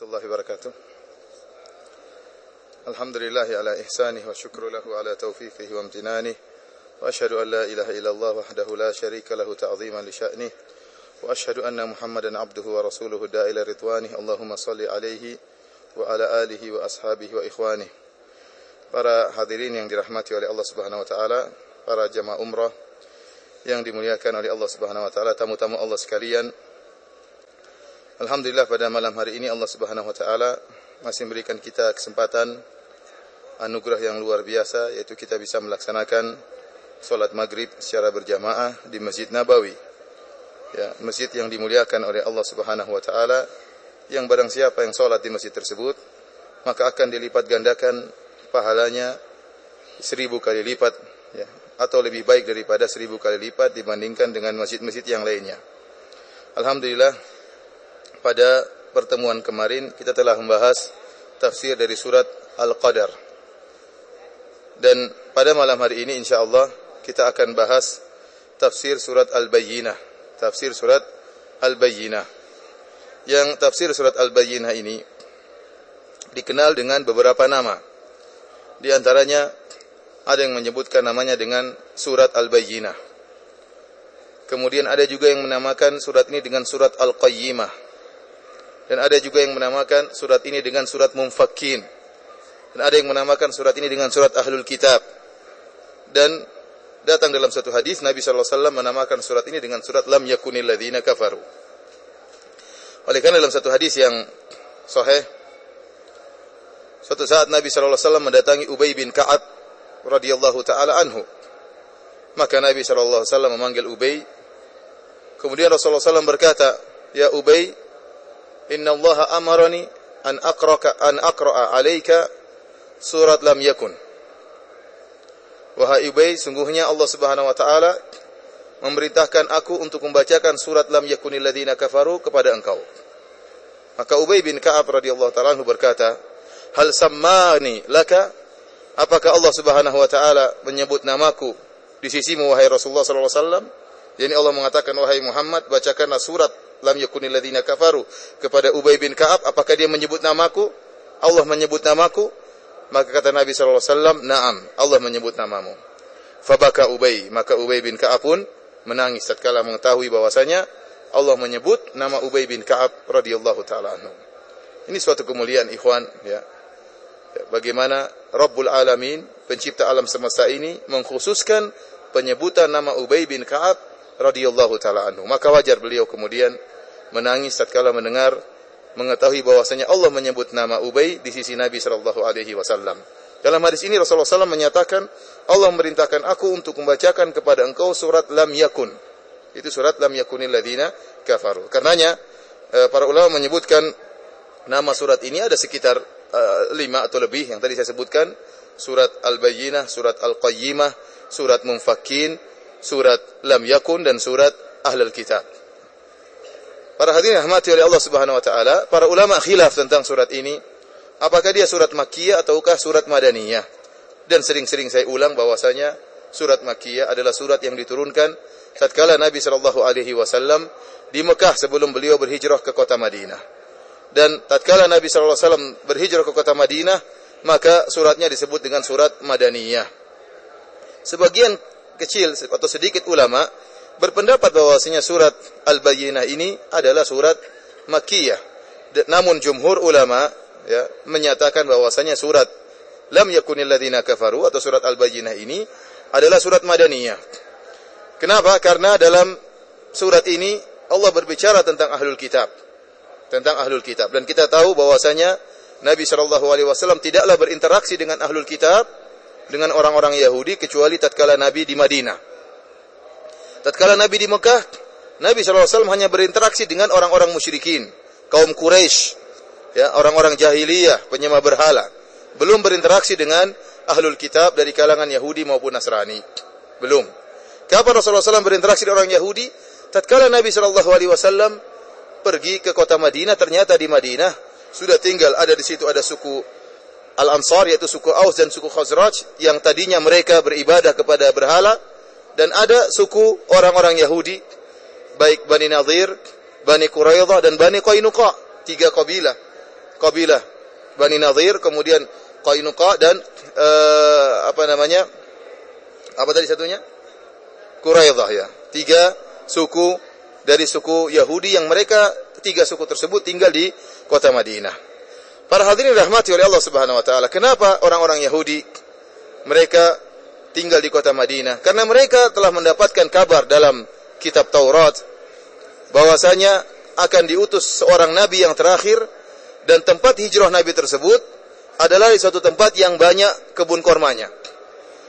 warahmatullahi wabarakatuh. Alhamdulillah ala ihsanih wa syukru lahu ala taufiqihi wa amtinanih. Wa ashhadu an la ilaha illallah wahdahu la syarika lahu ta'ziman li sya'nih. Wa ashhadu anna Muhammadan abduhu wa rasuluhu da'ila ridwanih. Allahumma salli alaihi wa ala alihi wa ashabihi wa ikhwanih. Para hadirin yang dirahmati oleh Allah Subhanahu wa taala, para jamaah umrah yang dimuliakan oleh Allah Subhanahu wa taala, tamu-tamu Allah sekalian. Alhamdulillah pada malam hari ini Allah Subhanahu wa taala masih memberikan kita kesempatan anugerah yang luar biasa yaitu kita bisa melaksanakan salat maghrib secara berjamaah di Masjid Nabawi. Ya, masjid yang dimuliakan oleh Allah Subhanahu wa taala yang barang siapa yang salat di masjid tersebut maka akan dilipat gandakan pahalanya seribu kali lipat ya, atau lebih baik daripada seribu kali lipat dibandingkan dengan masjid-masjid yang lainnya. Alhamdulillah pada pertemuan kemarin kita telah membahas tafsir dari surat Al-Qadar. Dan pada malam hari ini insyaallah kita akan bahas tafsir surat Al-Bayyinah. Tafsir surat Al-Bayyinah. Yang tafsir surat Al-Bayyinah ini dikenal dengan beberapa nama. Di antaranya ada yang menyebutkan namanya dengan surat Al-Bayyinah. Kemudian ada juga yang menamakan surat ini dengan surat Al-Qayyimah. Dan ada juga yang menamakan surat ini dengan surat Mumfakin. Dan ada yang menamakan surat ini dengan surat Ahlul Kitab. Dan datang dalam satu hadis Nabi sallallahu alaihi wasallam menamakan surat ini dengan surat Lam yakunil ladzina kafaru. Oleh karena dalam satu hadis yang sahih suatu saat Nabi wasallam mendatangi Ubay bin Ka'ab radhiyallahu taala anhu. Maka Nabi wasallam memanggil Ubay. Kemudian Rasulullah SAW berkata, "Ya Ubay, Inna Allah amarani an aqraka an aqra'a alayka surat lam yakun. Wahai Ubay, sungguhnya Allah Subhanahu wa taala memerintahkan aku untuk membacakan surat lam yakunil ladzina kafaru kepada engkau. Maka Ubay bin Ka'ab radhiyallahu taala berkata, "Hal sammani laka? Apakah Allah Subhanahu wa taala menyebut namaku di sisimu wahai Rasulullah sallallahu alaihi wasallam?" Jadi Allah mengatakan wahai Muhammad bacakanlah surat lam yakunil ladzina kafaru kepada Ubay bin Ka'ab apakah dia menyebut namaku? Allah menyebut namaku. Maka kata Nabi sallallahu alaihi wasallam na'am Allah menyebut namamu. Fabaka Ubay maka Ubay bin Ka'ab pun menangis tatkala mengetahui bahwasanya Allah menyebut nama Ubay bin Ka'ab radhiyallahu taala anhu. Ini suatu kemuliaan ikhwan ya bagaimana Rabbul Alamin pencipta alam semesta ini mengkhususkan penyebutan nama Ubay bin Ka'ab radhiyallahu taala anhu maka wajar beliau kemudian menangis tatkala mendengar mengetahui bahwasanya Allah menyebut nama Ubay di sisi Nabi sallallahu alaihi wasallam. Dalam hadis ini Rasulullah SAW menyatakan Allah memerintahkan aku untuk membacakan kepada engkau surat Lam Yakun. Itu surat Lam Yakunil Ladina Kafaru. Karenanya eh, para ulama menyebutkan nama surat ini ada sekitar uh, lima atau lebih yang tadi saya sebutkan. Surat Al-Bayyinah, surat Al-Qayyimah, surat Munfakin, surat Lam Yakun dan surat Ahlul Kitab. Para hadirin rahmati oleh Allah Subhanahu wa taala, para ulama khilaf tentang surat ini. Apakah dia surat Makkiyah ataukah surat Madaniyah? Dan sering-sering saya ulang bahwasanya surat Makkiyah adalah surat yang diturunkan tatkala Nabi sallallahu alaihi wasallam di Mekah sebelum beliau berhijrah ke kota Madinah. Dan tatkala Nabi sallallahu alaihi wasallam berhijrah ke kota Madinah, maka suratnya disebut dengan surat Madaniyah. Sebagian kecil atau sedikit ulama berpendapat bahwasanya surat Al-Bayyinah ini adalah surat Makkiyah. Namun jumhur ulama ya menyatakan bahwasanya surat Lam yakunil ladzina kafaru atau surat Al-Bayyinah ini adalah surat Madaniyah. Kenapa? Karena dalam surat ini Allah berbicara tentang ahlul kitab. Tentang ahlul kitab dan kita tahu bahwasanya Nabi Shallallahu alaihi wasallam tidaklah berinteraksi dengan ahlul kitab dengan orang-orang Yahudi kecuali tatkala Nabi di Madinah. Tatkala Nabi di Mekah, Nabi SAW hanya berinteraksi dengan orang-orang musyrikin, kaum Quraisy, ya, orang-orang jahiliyah, penyembah berhala. Belum berinteraksi dengan ahlul kitab dari kalangan Yahudi maupun Nasrani. Belum. Kapan Rasulullah SAW berinteraksi dengan orang Yahudi? Tatkala Nabi SAW pergi ke kota Madinah, ternyata di Madinah sudah tinggal ada di situ ada suku Al-Ansar yaitu suku Aus dan suku Khazraj yang tadinya mereka beribadah kepada berhala dan ada suku orang-orang Yahudi baik Bani Nadir, Bani Quraidah dan Bani Qainuqa, tiga kabilah. kabilah Bani Nadir, kemudian Qainuqa dan uh, apa namanya? Apa tadi satunya? Quraidah ya. Tiga suku dari suku Yahudi yang mereka tiga suku tersebut tinggal di kota Madinah. Para hadirin rahmati oleh Allah Subhanahu wa taala. Kenapa orang-orang Yahudi mereka tinggal di kota Madinah? Karena mereka telah mendapatkan kabar dalam kitab Taurat bahwasanya akan diutus seorang nabi yang terakhir dan tempat hijrah nabi tersebut adalah di suatu tempat yang banyak kebun kormanya.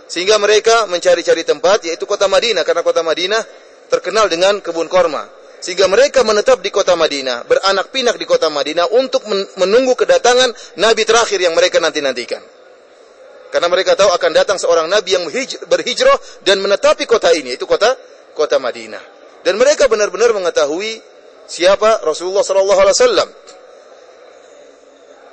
Sehingga mereka mencari-cari tempat yaitu kota Madinah karena kota Madinah terkenal dengan kebun korma. Sehingga mereka menetap di kota Madinah, beranak pinak di kota Madinah untuk menunggu kedatangan nabi terakhir yang mereka nanti-nantikan. Karena mereka tahu akan datang seorang nabi yang berhijrah dan menetapi kota ini, itu kota kota Madinah. Dan mereka benar-benar mengetahui siapa Rasulullah sallallahu alaihi wasallam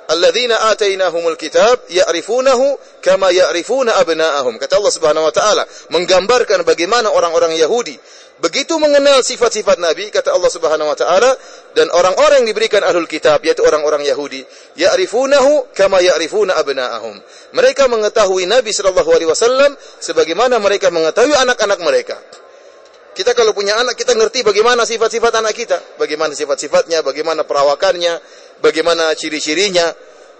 alladzina atainahumul kitab ya'rifunahu kama ya'rifuna abna'ahum. Kata Allah Subhanahu wa taala, menggambarkan bagaimana orang-orang Yahudi begitu mengenal sifat-sifat Nabi, kata Allah Subhanahu wa taala, dan orang-orang yang diberikan ahlul kitab yaitu orang-orang Yahudi, ya'rifunahu kama ya'rifuna abna'ahum. Mereka mengetahui Nabi sallallahu alaihi wasallam sebagaimana mereka mengetahui anak-anak mereka. Kita kalau punya anak, kita ngerti bagaimana sifat-sifat anak kita. Bagaimana sifat-sifatnya, bagaimana perawakannya, bagaimana ciri-cirinya.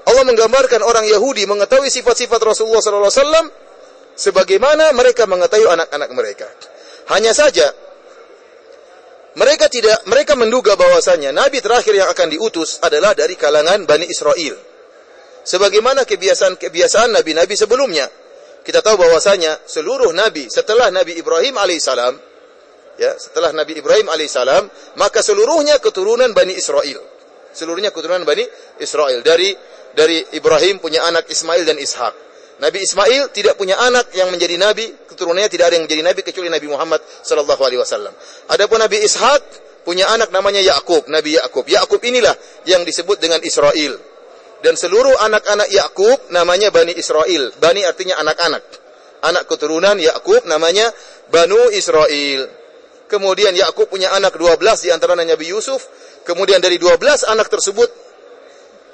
Allah menggambarkan orang Yahudi mengetahui sifat-sifat Rasulullah SAW sebagaimana mereka mengetahui anak-anak mereka. Hanya saja mereka tidak mereka menduga bahwasanya nabi terakhir yang akan diutus adalah dari kalangan Bani Israel. Sebagaimana kebiasaan-kebiasaan nabi-nabi sebelumnya. Kita tahu bahwasanya seluruh nabi setelah Nabi Ibrahim alaihissalam ya setelah Nabi Ibrahim alaihissalam maka seluruhnya keturunan Bani Israel seluruhnya keturunan Bani Israel. Dari dari Ibrahim punya anak Ismail dan Ishak. Nabi Ismail tidak punya anak yang menjadi nabi keturunannya tidak ada yang menjadi nabi kecuali Nabi Muhammad sallallahu alaihi wasallam. Adapun Nabi Ishak punya anak namanya Yakub Nabi Yakub Yakub inilah yang disebut dengan Israel. Dan seluruh anak-anak Yakub namanya Bani Israel. Bani artinya anak-anak. Anak keturunan Yakub namanya Banu Israel. Kemudian Yakub punya anak 12 di antara Nabi Yusuf. Kemudian dari 12 anak tersebut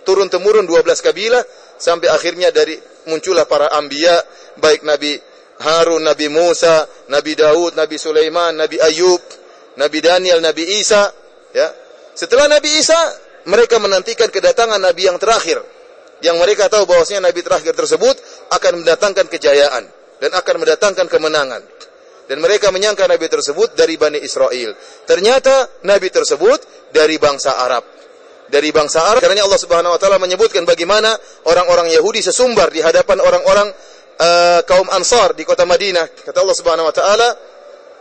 turun temurun 12 kabilah sampai akhirnya dari muncullah para anbiya baik Nabi Harun, Nabi Musa, Nabi Daud, Nabi Sulaiman, Nabi Ayub, Nabi Daniel, Nabi Isa, ya. Setelah Nabi Isa, mereka menantikan kedatangan nabi yang terakhir. Yang mereka tahu bahwasanya nabi terakhir tersebut akan mendatangkan kejayaan dan akan mendatangkan kemenangan. Dan mereka menyangka Nabi tersebut dari Bani Israel. Ternyata Nabi tersebut dari bangsa Arab. Dari bangsa Arab. Karena Allah Subhanahu Wa Taala menyebutkan bagaimana orang-orang Yahudi sesumbar di hadapan orang-orang uh, kaum Ansar di kota Madinah. Kata Allah Subhanahu Wa Taala,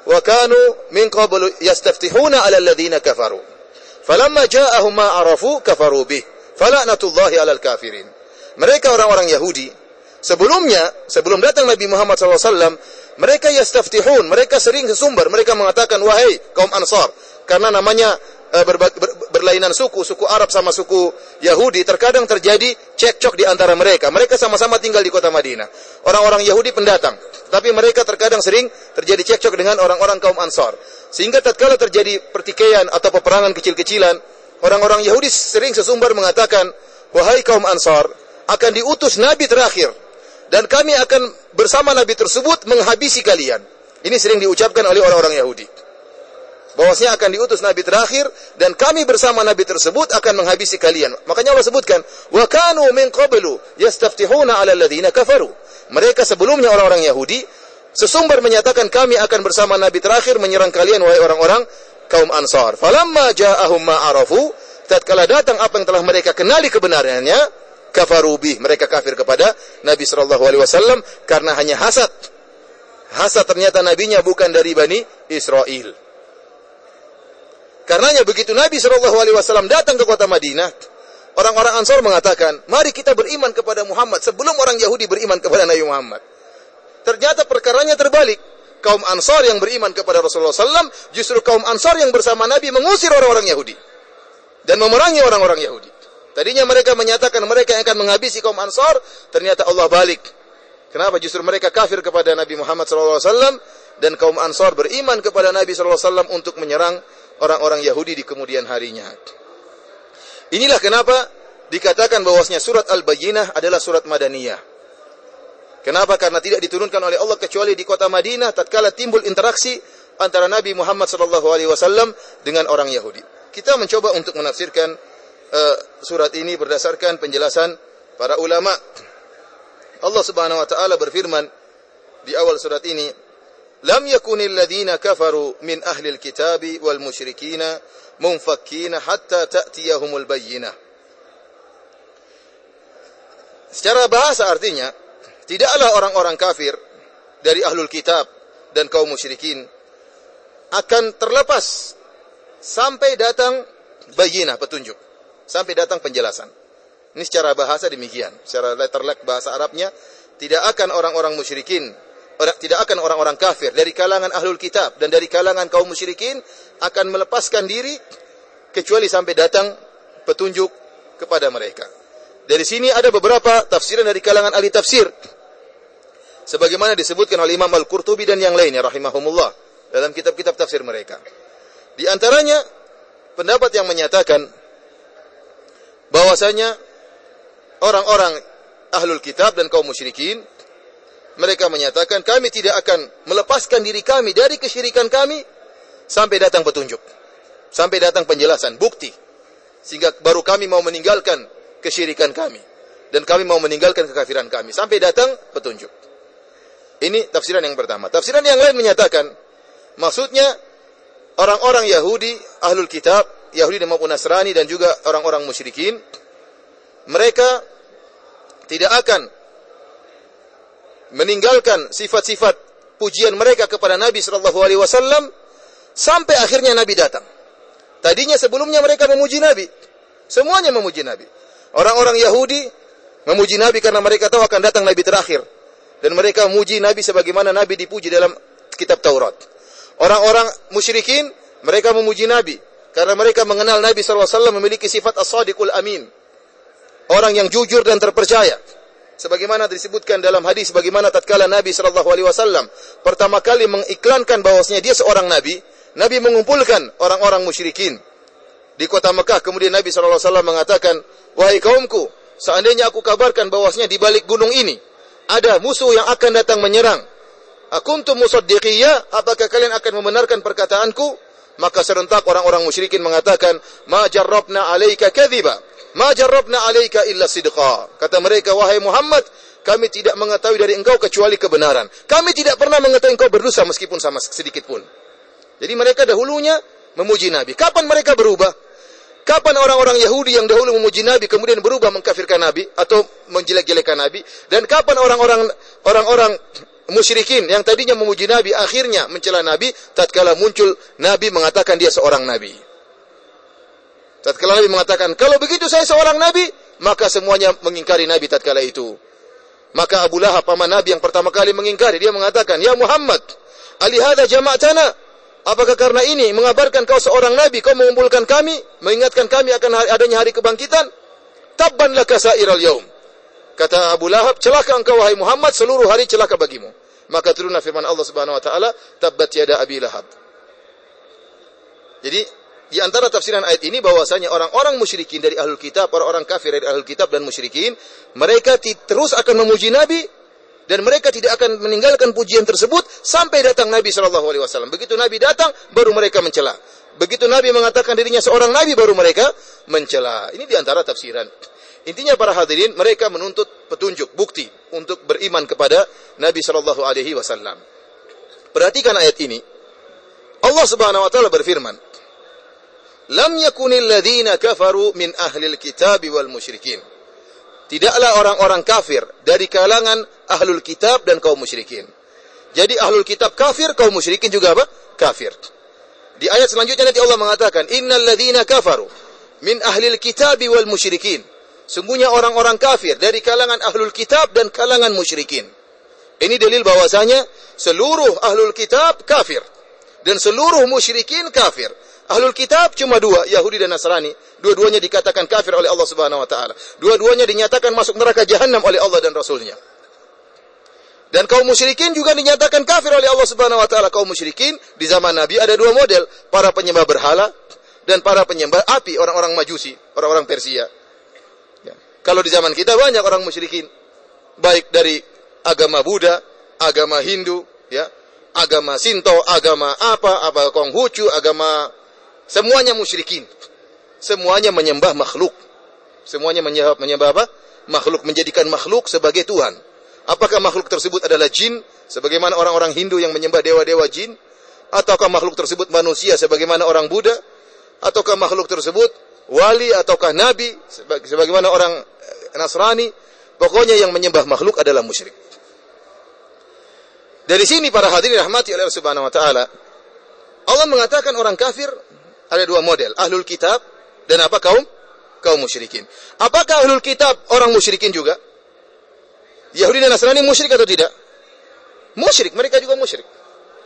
"Wa kanu min qablu yastaftihuna 'ala alladhina kafaru. Falamma ja'ahum ma 'arafu kafaru bih. Fala'natullahi 'alal kafirin." Mereka orang-orang Yahudi sebelumnya, sebelum datang Nabi Muhammad SAW, mereka yastaftihun, mereka sering sesumber, mereka mengatakan wahai kaum Ansar, karena namanya ber, berlainan suku, suku Arab sama suku Yahudi, terkadang terjadi cekcok di antara mereka. Mereka sama-sama tinggal di kota Madinah. Orang-orang Yahudi pendatang, tapi mereka terkadang sering terjadi cekcok dengan orang-orang kaum Ansar. Sehingga tatkala terjadi pertikaian atau peperangan kecil-kecilan, orang-orang Yahudi sering sesumber mengatakan, wahai kaum Ansar, akan diutus nabi terakhir dan kami akan bersama Nabi tersebut menghabisi kalian. Ini sering diucapkan oleh orang-orang Yahudi. Bahwasanya akan diutus Nabi terakhir dan kami bersama Nabi tersebut akan menghabisi kalian. Makanya Allah sebutkan, "Wa kanu min qablu yastaftihuna 'ala alladziina kafaru." Mereka sebelumnya orang-orang Yahudi sesumber menyatakan kami akan bersama Nabi terakhir menyerang kalian wahai orang-orang kaum Ansar. Falamma ja'ahum ma arafu, tatkala datang apa yang telah mereka kenali kebenarannya, kafaru bih. Mereka kafir kepada Nabi sallallahu alaihi wasallam karena hanya hasad. Hasad ternyata nabinya bukan dari Bani Israel. Karenanya begitu Nabi wasallam datang ke kota Madinah, orang-orang Ansar mengatakan, "Mari kita beriman kepada Muhammad sebelum orang Yahudi beriman kepada Nabi Muhammad." Ternyata perkaranya terbalik. Kaum Ansar yang beriman kepada Rasulullah SAW, justru kaum Ansar yang bersama Nabi mengusir orang-orang Yahudi dan memerangi orang-orang Yahudi. Tadinya mereka menyatakan mereka yang akan menghabisi kaum Ansar, ternyata Allah balik. Kenapa? Justru mereka kafir kepada Nabi Muhammad SAW dan kaum Ansar beriman kepada Nabi SAW untuk menyerang orang-orang Yahudi di kemudian harinya. Inilah kenapa dikatakan bahwasanya surat Al-Bayyinah adalah surat Madaniyah. Kenapa? Karena tidak diturunkan oleh Allah kecuali di kota Madinah tatkala timbul interaksi antara Nabi Muhammad sallallahu alaihi wasallam dengan orang Yahudi. Kita mencoba untuk menafsirkan uh, surat ini berdasarkan penjelasan para ulama. Allah Subhanahu wa taala berfirman di awal surat ini, "Lam yakunil ladzina kafaru min ahli al-kitabi wal musyrikina munfakkina hatta ta'tiyahumul bayyinah." Secara bahasa artinya Tidaklah orang-orang kafir dari ahlul kitab dan kaum musyrikin akan terlepas sampai datang bayinah petunjuk, sampai datang penjelasan. Ini secara bahasa demikian, secara letterlek bahasa Arabnya tidak akan orang-orang musyrikin, tidak akan orang-orang kafir dari kalangan ahlul kitab dan dari kalangan kaum musyrikin akan melepaskan diri kecuali sampai datang petunjuk kepada mereka. Dari sini ada beberapa tafsiran dari kalangan ahli tafsir sebagaimana disebutkan oleh Imam Al-Qurtubi dan yang lainnya rahimahumullah dalam kitab-kitab tafsir mereka. Di antaranya pendapat yang menyatakan bahwasanya orang-orang ahlul kitab dan kaum musyrikin mereka menyatakan kami tidak akan melepaskan diri kami dari kesyirikan kami sampai datang petunjuk. Sampai datang penjelasan, bukti. Sehingga baru kami mau meninggalkan kesyirikan kami dan kami mau meninggalkan kekafiran kami sampai datang petunjuk. Ini tafsiran yang pertama. Tafsiran yang lain menyatakan maksudnya orang-orang Yahudi, ahlul kitab, Yahudi maupun Nasrani dan juga orang-orang musyrikin mereka tidak akan meninggalkan sifat-sifat pujian mereka kepada Nabi sallallahu alaihi wasallam sampai akhirnya Nabi datang. Tadinya sebelumnya mereka memuji Nabi. Semuanya memuji Nabi. Orang-orang Yahudi memuji Nabi karena mereka tahu akan datang Nabi terakhir dan mereka memuji Nabi sebagaimana Nabi dipuji dalam kitab Taurat. Orang-orang musyrikin mereka memuji Nabi karena mereka mengenal Nabi sallallahu alaihi wasallam memiliki sifat as-sadiqul amin. Orang yang jujur dan terpercaya. Sebagaimana disebutkan dalam hadis bagaimana tatkala Nabi sallallahu alaihi wasallam pertama kali mengiklankan bahwasanya dia seorang nabi, Nabi mengumpulkan orang-orang musyrikin di kota Mekah. Kemudian Nabi sallallahu alaihi wasallam mengatakan, "Wahai kaumku, seandainya aku kabarkan bahwasanya di balik gunung ini ada musuh yang akan datang menyerang. Akuntum musaddiqiyya, apakah kalian akan membenarkan perkataanku? Maka serentak orang-orang musyrikin mengatakan, "Ma jarrabna 'alaika kadhiba, ma jarrabna 'alaika illa sidqa." Kata mereka, "Wahai Muhammad, kami tidak mengetahui dari engkau kecuali kebenaran. Kami tidak pernah mengetahui engkau berdosa meskipun sama sedikit pun." Jadi mereka dahulunya memuji Nabi. Kapan mereka berubah? Kapan orang-orang Yahudi yang dahulu memuji Nabi kemudian berubah mengkafirkan Nabi atau menjelek-jelekan Nabi? Dan kapan orang-orang orang-orang musyrikin yang tadinya memuji Nabi akhirnya mencela Nabi tatkala muncul Nabi mengatakan dia seorang nabi. Tatkala Nabi mengatakan, "Kalau begitu saya seorang nabi," maka semuanya mengingkari Nabi tatkala itu. Maka Abu Lahab paman Nabi yang pertama kali mengingkari, dia mengatakan, "Ya Muhammad, alihada jama'tana?" Apakah karena ini mengabarkan kau seorang nabi, kau mengumpulkan kami, mengingatkan kami akan adanya hari kebangkitan? Tabban laka sa'iral yaum. Kata Abu Lahab, celaka engkau wahai Muhammad, seluruh hari celaka bagimu. Maka turunlah firman Allah Subhanahu wa taala, tabbat yada Abi Lahab. Jadi, di antara tafsiran ayat ini bahwasanya orang-orang musyrikin dari ahlul kitab, orang-orang kafir dari ahlul kitab dan musyrikin, mereka terus akan memuji Nabi dan mereka tidak akan meninggalkan pujian tersebut sampai datang Nabi Shallallahu Alaihi Wasallam. Begitu Nabi datang, baru mereka mencela. Begitu Nabi mengatakan dirinya seorang Nabi, baru mereka mencela. Ini di antara tafsiran. Intinya para hadirin, mereka menuntut petunjuk, bukti untuk beriman kepada Nabi Shallallahu Alaihi Wasallam. Perhatikan ayat ini. Allah Subhanahu Wa Taala berfirman, "Lam yakunil ladina kafaru min ahlil kitabi wal musyrikin." Tidaklah orang-orang kafir dari kalangan ahlul kitab dan kaum musyrikin. Jadi ahlul kitab kafir, kaum musyrikin juga apa? Kafir. Di ayat selanjutnya nanti Allah mengatakan, Innal ladhina kafaru min ahlil kitab wal musyrikin. Sungguhnya orang-orang kafir dari kalangan ahlul kitab dan kalangan musyrikin. Ini dalil bahwasanya seluruh ahlul kitab kafir dan seluruh musyrikin kafir. Ahlul kitab cuma dua, Yahudi dan Nasrani. Dua-duanya dikatakan kafir oleh Allah Subhanahu wa taala. Dua-duanya dinyatakan masuk neraka jahanam oleh Allah dan Rasulnya. Dan kaum musyrikin juga dinyatakan kafir oleh Allah Subhanahu wa taala. Kaum musyrikin di zaman Nabi ada dua model, para penyembah berhala dan para penyembah api, orang-orang Majusi, orang-orang Persia. Kalau di zaman kita banyak orang musyrikin. Baik dari agama Buddha, agama Hindu, ya, agama Sinto, agama apa, apa Konghucu, agama semuanya musyrikin. Semuanya menyembah makhluk. Semuanya menyembah, menyembah apa? Makhluk menjadikan makhluk sebagai Tuhan. Apakah makhluk tersebut adalah jin sebagaimana orang-orang Hindu yang menyembah dewa-dewa jin ataukah makhluk tersebut manusia sebagaimana orang Buddha ataukah makhluk tersebut wali ataukah nabi sebagaimana orang eh, Nasrani pokoknya yang menyembah makhluk adalah musyrik dari sini para hadirin rahmati oleh Allah Subhanahu wa taala Allah mengatakan orang kafir ada dua model ahlul kitab dan apa kaum kaum musyrikin apakah ahlul kitab orang musyrikin juga Yahudi dan Nasrani musyrik atau tidak musyrik mereka juga musyrik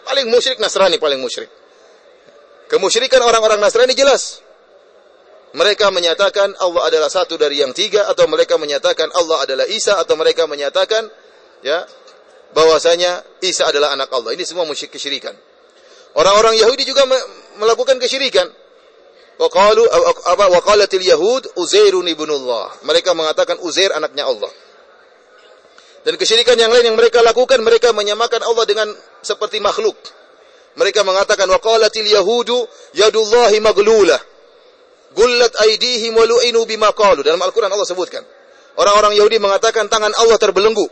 paling musyrik Nasrani paling musyrik kemusyrikan orang-orang Nasrani jelas mereka menyatakan Allah adalah satu dari yang tiga atau mereka menyatakan Allah adalah Isa atau mereka menyatakan ya bahwasanya Isa adalah anak Allah. Ini semua musyrik kesyirikan. Orang-orang Yahudi juga melakukan kesyirikan. Wa qalu apa wa qalatil yahud Uzairun ibnullah. Mereka mengatakan Uzair anaknya Allah. Dan kesyirikan yang lain yang mereka lakukan mereka menyamakan Allah dengan seperti makhluk. Mereka mengatakan wa qalatil yahudu yadullahi maglulah. Gullat aidihim wa lu'inu bima qalu. Dalam Al-Qur'an Allah sebutkan. Orang-orang Yahudi mengatakan tangan Allah terbelenggu.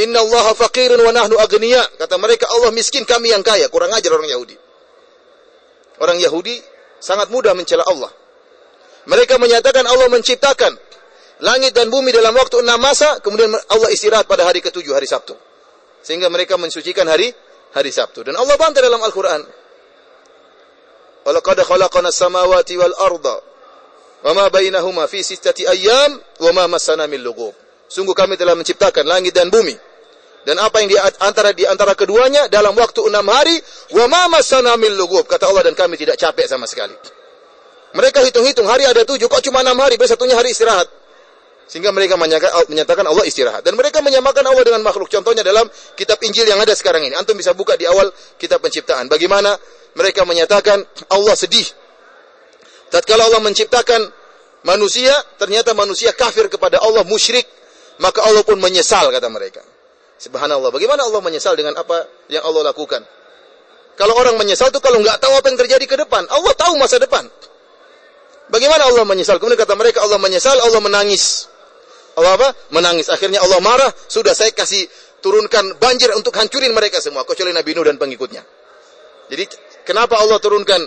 Inna Allah faqirun wa nahnu agniya. Kata mereka Allah miskin, kami yang kaya. Kurang ajar orang Yahudi. Orang Yahudi sangat mudah mencela Allah. Mereka menyatakan Allah menciptakan langit dan bumi dalam waktu enam masa, kemudian Allah istirahat pada hari ketujuh, hari Sabtu. Sehingga mereka mensucikan hari hari Sabtu. Dan Allah bantah dalam Al-Quran. Wal arda wa ma bainahuma fi sittati ayyam wa ma massana min lughub. Sungguh kami telah menciptakan langit dan bumi dan apa yang di antara di antara keduanya dalam waktu enam hari wa ma massana min lughub kata Allah dan kami tidak capek sama sekali. Mereka hitung-hitung hari ada tujuh kok cuma enam hari besoknya hari istirahat. Sehingga mereka menyatakan Allah istirahat. Dan mereka menyamakan Allah dengan makhluk. Contohnya dalam kitab Injil yang ada sekarang ini. Antum bisa buka di awal kitab penciptaan. Bagaimana mereka menyatakan Allah sedih. Tatkala Allah menciptakan manusia, ternyata manusia kafir kepada Allah, musyrik. Maka Allah pun menyesal, kata mereka. Subhanallah. Bagaimana Allah menyesal dengan apa yang Allah lakukan? Kalau orang menyesal itu kalau nggak tahu apa yang terjadi ke depan. Allah tahu masa depan. Bagaimana Allah menyesal? Kemudian kata mereka Allah menyesal, Allah menangis. Allah apa? Menangis. Akhirnya Allah marah. Sudah saya kasih turunkan banjir untuk hancurin mereka semua. Kecuali Nabi Nuh dan pengikutnya. Jadi kenapa Allah turunkan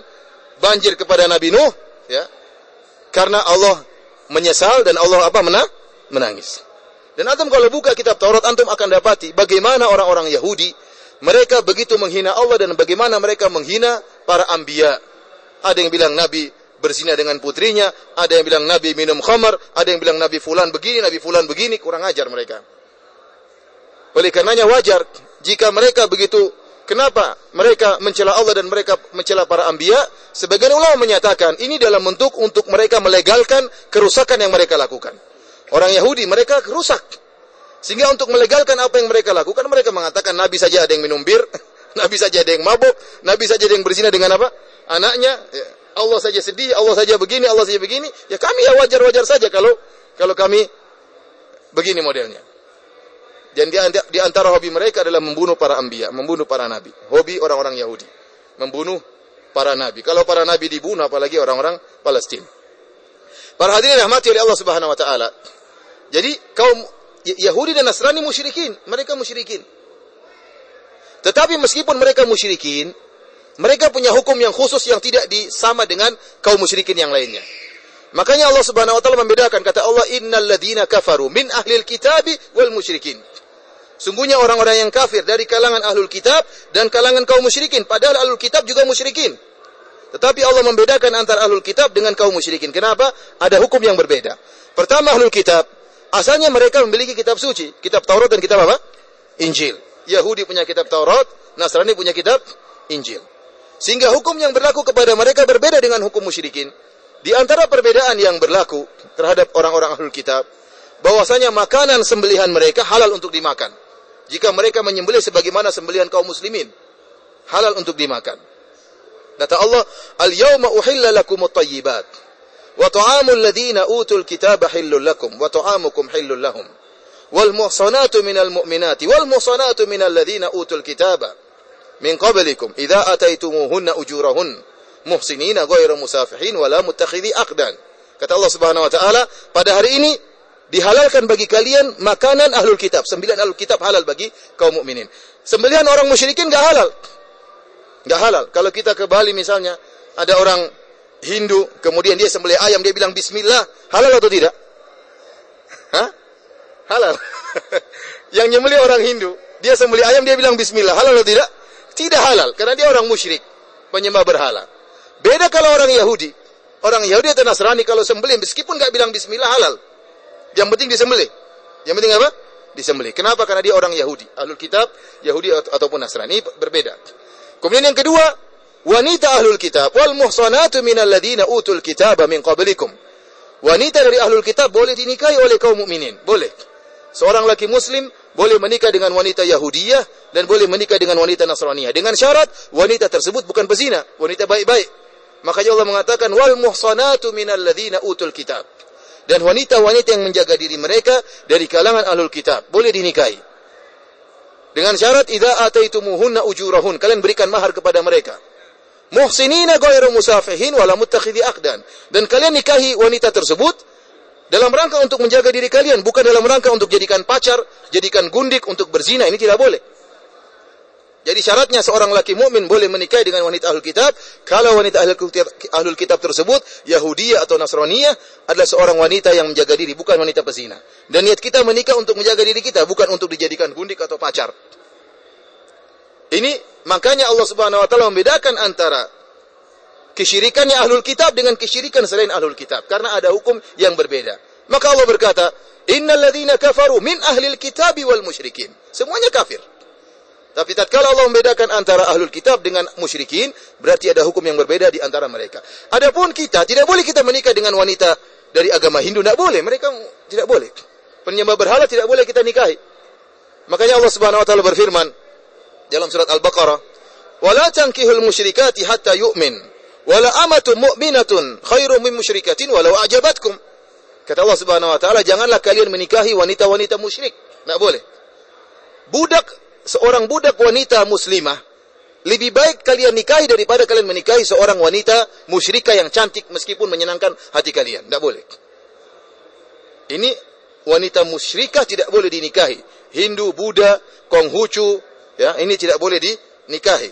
banjir kepada Nabi Nuh? Ya, karena Allah menyesal dan Allah apa? Menang? Menangis. Dan antum kalau buka kitab Taurat antum akan dapati bagaimana orang-orang Yahudi mereka begitu menghina Allah dan bagaimana mereka menghina para ambia. Ada yang bilang Nabi berzina dengan putrinya, ada yang bilang Nabi minum khamar, ada yang bilang Nabi fulan begini, Nabi fulan begini, kurang ajar mereka. Oleh karenanya wajar jika mereka begitu kenapa mereka mencela Allah dan mereka mencela para anbiya? Sebagian ulama menyatakan ini dalam bentuk untuk mereka melegalkan kerusakan yang mereka lakukan. Orang Yahudi mereka rusak. Sehingga untuk melegalkan apa yang mereka lakukan, mereka mengatakan Nabi saja ada yang minum bir, Nabi saja ada yang mabuk, Nabi saja ada yang berzina dengan apa? Anaknya. Ya. Allah saja sedih, Allah saja begini, Allah saja begini, ya kami ya wajar-wajar saja kalau kalau kami begini modelnya. Dan di antara hobi mereka adalah membunuh para ambia, membunuh para nabi. Hobi orang-orang Yahudi. Membunuh para nabi. Kalau para nabi dibunuh, apalagi orang-orang Palestina. Para hadirin rahmati oleh Allah Subhanahu wa taala. Jadi kaum Yahudi dan Nasrani musyrikin, mereka musyrikin. Tetapi meskipun mereka musyrikin, mereka punya hukum yang khusus yang tidak disama dengan kaum musyrikin yang lainnya. Makanya Allah Subhanahu wa taala membedakan kata Allah innal ladzina kafaru min ahlil kitabi wal musyrikin. Sungguhnya orang-orang yang kafir dari kalangan ahlul kitab dan kalangan kaum musyrikin. Padahal ahlul kitab juga musyrikin. Tetapi Allah membedakan antara ahlul kitab dengan kaum musyrikin. Kenapa? Ada hukum yang berbeda. Pertama ahlul kitab, asalnya mereka memiliki kitab suci, kitab Taurat dan kitab apa? Injil. Yahudi punya kitab Taurat, Nasrani punya kitab Injil. Sehingga hukum yang berlaku kepada mereka berbeda dengan hukum musyrikin. Di antara perbedaan yang berlaku terhadap orang-orang ahlul kitab, bahwasanya makanan sembelihan mereka halal untuk dimakan. Jika mereka menyembelih sebagaimana sembelihan kaum muslimin, halal untuk dimakan. Kata Allah, "Al-yauma uhilla lakumut thayyibat wa ta'amul ladzina utul kitaba hillul lakum wa ta'amukum hillul lahum wal muhsanatu minal mu'minati wal muhsanatu minal ladzina utul kitaba min qablikum idza ataitumuhunna ujurahun muhsinina ghairu musafihin wala muttakhidhi aqdan kata Allah Subhanahu wa taala pada hari ini dihalalkan bagi kalian makanan ahlul kitab. Sembilan ahlul kitab halal bagi kaum mukminin. Sembelihan orang musyrikin enggak halal. Enggak halal. Kalau kita ke Bali misalnya ada orang Hindu, kemudian dia sembelih ayam, dia bilang bismillah, halal atau tidak? Hah? Halal. yang nyembelih orang Hindu, dia sembelih ayam, dia bilang bismillah, halal atau tidak? Tidak halal, karena dia orang musyrik, penyembah berhala. Beda kalau orang Yahudi. Orang Yahudi atau Nasrani kalau sembelih, meskipun nggak bilang bismillah, halal. Yang penting disembelih. Yang penting apa? Disembelih. Kenapa? Karena dia orang Yahudi. Ahlul kitab, Yahudi ataupun Nasrani, berbeda. Kemudian yang kedua, wanita ahlul kitab wal muhsanatu minal ladina utul kitaba min qablikum. Wanita dari ahlul kitab boleh dinikahi oleh kaum mukminin, boleh. Seorang laki muslim boleh menikah dengan wanita Yahudiyah dan boleh menikah dengan wanita Nasraniyah dengan syarat wanita tersebut bukan pezina, wanita baik-baik. Makanya Allah mengatakan wal muhsanatu minal ladina utul kitab. Dan wanita-wanita yang menjaga diri mereka dari kalangan ahlul kitab boleh dinikahi. Dengan syarat idza ataitumuhunna ujurahun, kalian berikan mahar kepada mereka muhsinina ghairu musafihin wala muttakhidhi aqdan. Dan kalian nikahi wanita tersebut dalam rangka untuk menjaga diri kalian, bukan dalam rangka untuk jadikan pacar, jadikan gundik untuk berzina. Ini tidak boleh. Jadi syaratnya seorang laki mukmin boleh menikahi dengan wanita ahlul kitab kalau wanita ahlul kitab, ahlul kitab tersebut Yahudi atau Nasraniyah adalah seorang wanita yang menjaga diri bukan wanita pezina. Dan niat kita menikah untuk menjaga diri kita bukan untuk dijadikan gundik atau pacar. Ini makanya Allah Subhanahu wa taala membedakan antara kesyirikannya ahlul kitab dengan kesyirikan selain ahlul kitab karena ada hukum yang berbeda. Maka Allah berkata, "Innal ladzina kafaru min ahlil kitabi wal musyrikin." Semuanya kafir. Tapi tatkala Allah membedakan antara ahlul kitab dengan musyrikin, berarti ada hukum yang berbeda di antara mereka. Adapun kita tidak boleh kita menikah dengan wanita dari agama Hindu, tidak boleh. Mereka tidak boleh. Penyembah berhala tidak boleh kita nikahi. Makanya Allah Subhanahu wa taala berfirman, dalam surat Al-Baqarah, "Wala tankihul musyrikati hatta yu'min, wala amatun mu'minatun khairum min musyrikatin walau a'jabatkum." Kata Allah Subhanahu wa taala, janganlah kalian menikahi wanita-wanita musyrik. Enggak boleh. Budak seorang budak wanita muslimah lebih baik kalian nikahi daripada kalian menikahi seorang wanita musyrikah yang cantik meskipun menyenangkan hati kalian. Tidak boleh. Ini wanita musyrikah tidak boleh dinikahi. Hindu, Buddha, Konghucu, Ya, ini tidak boleh dinikahi.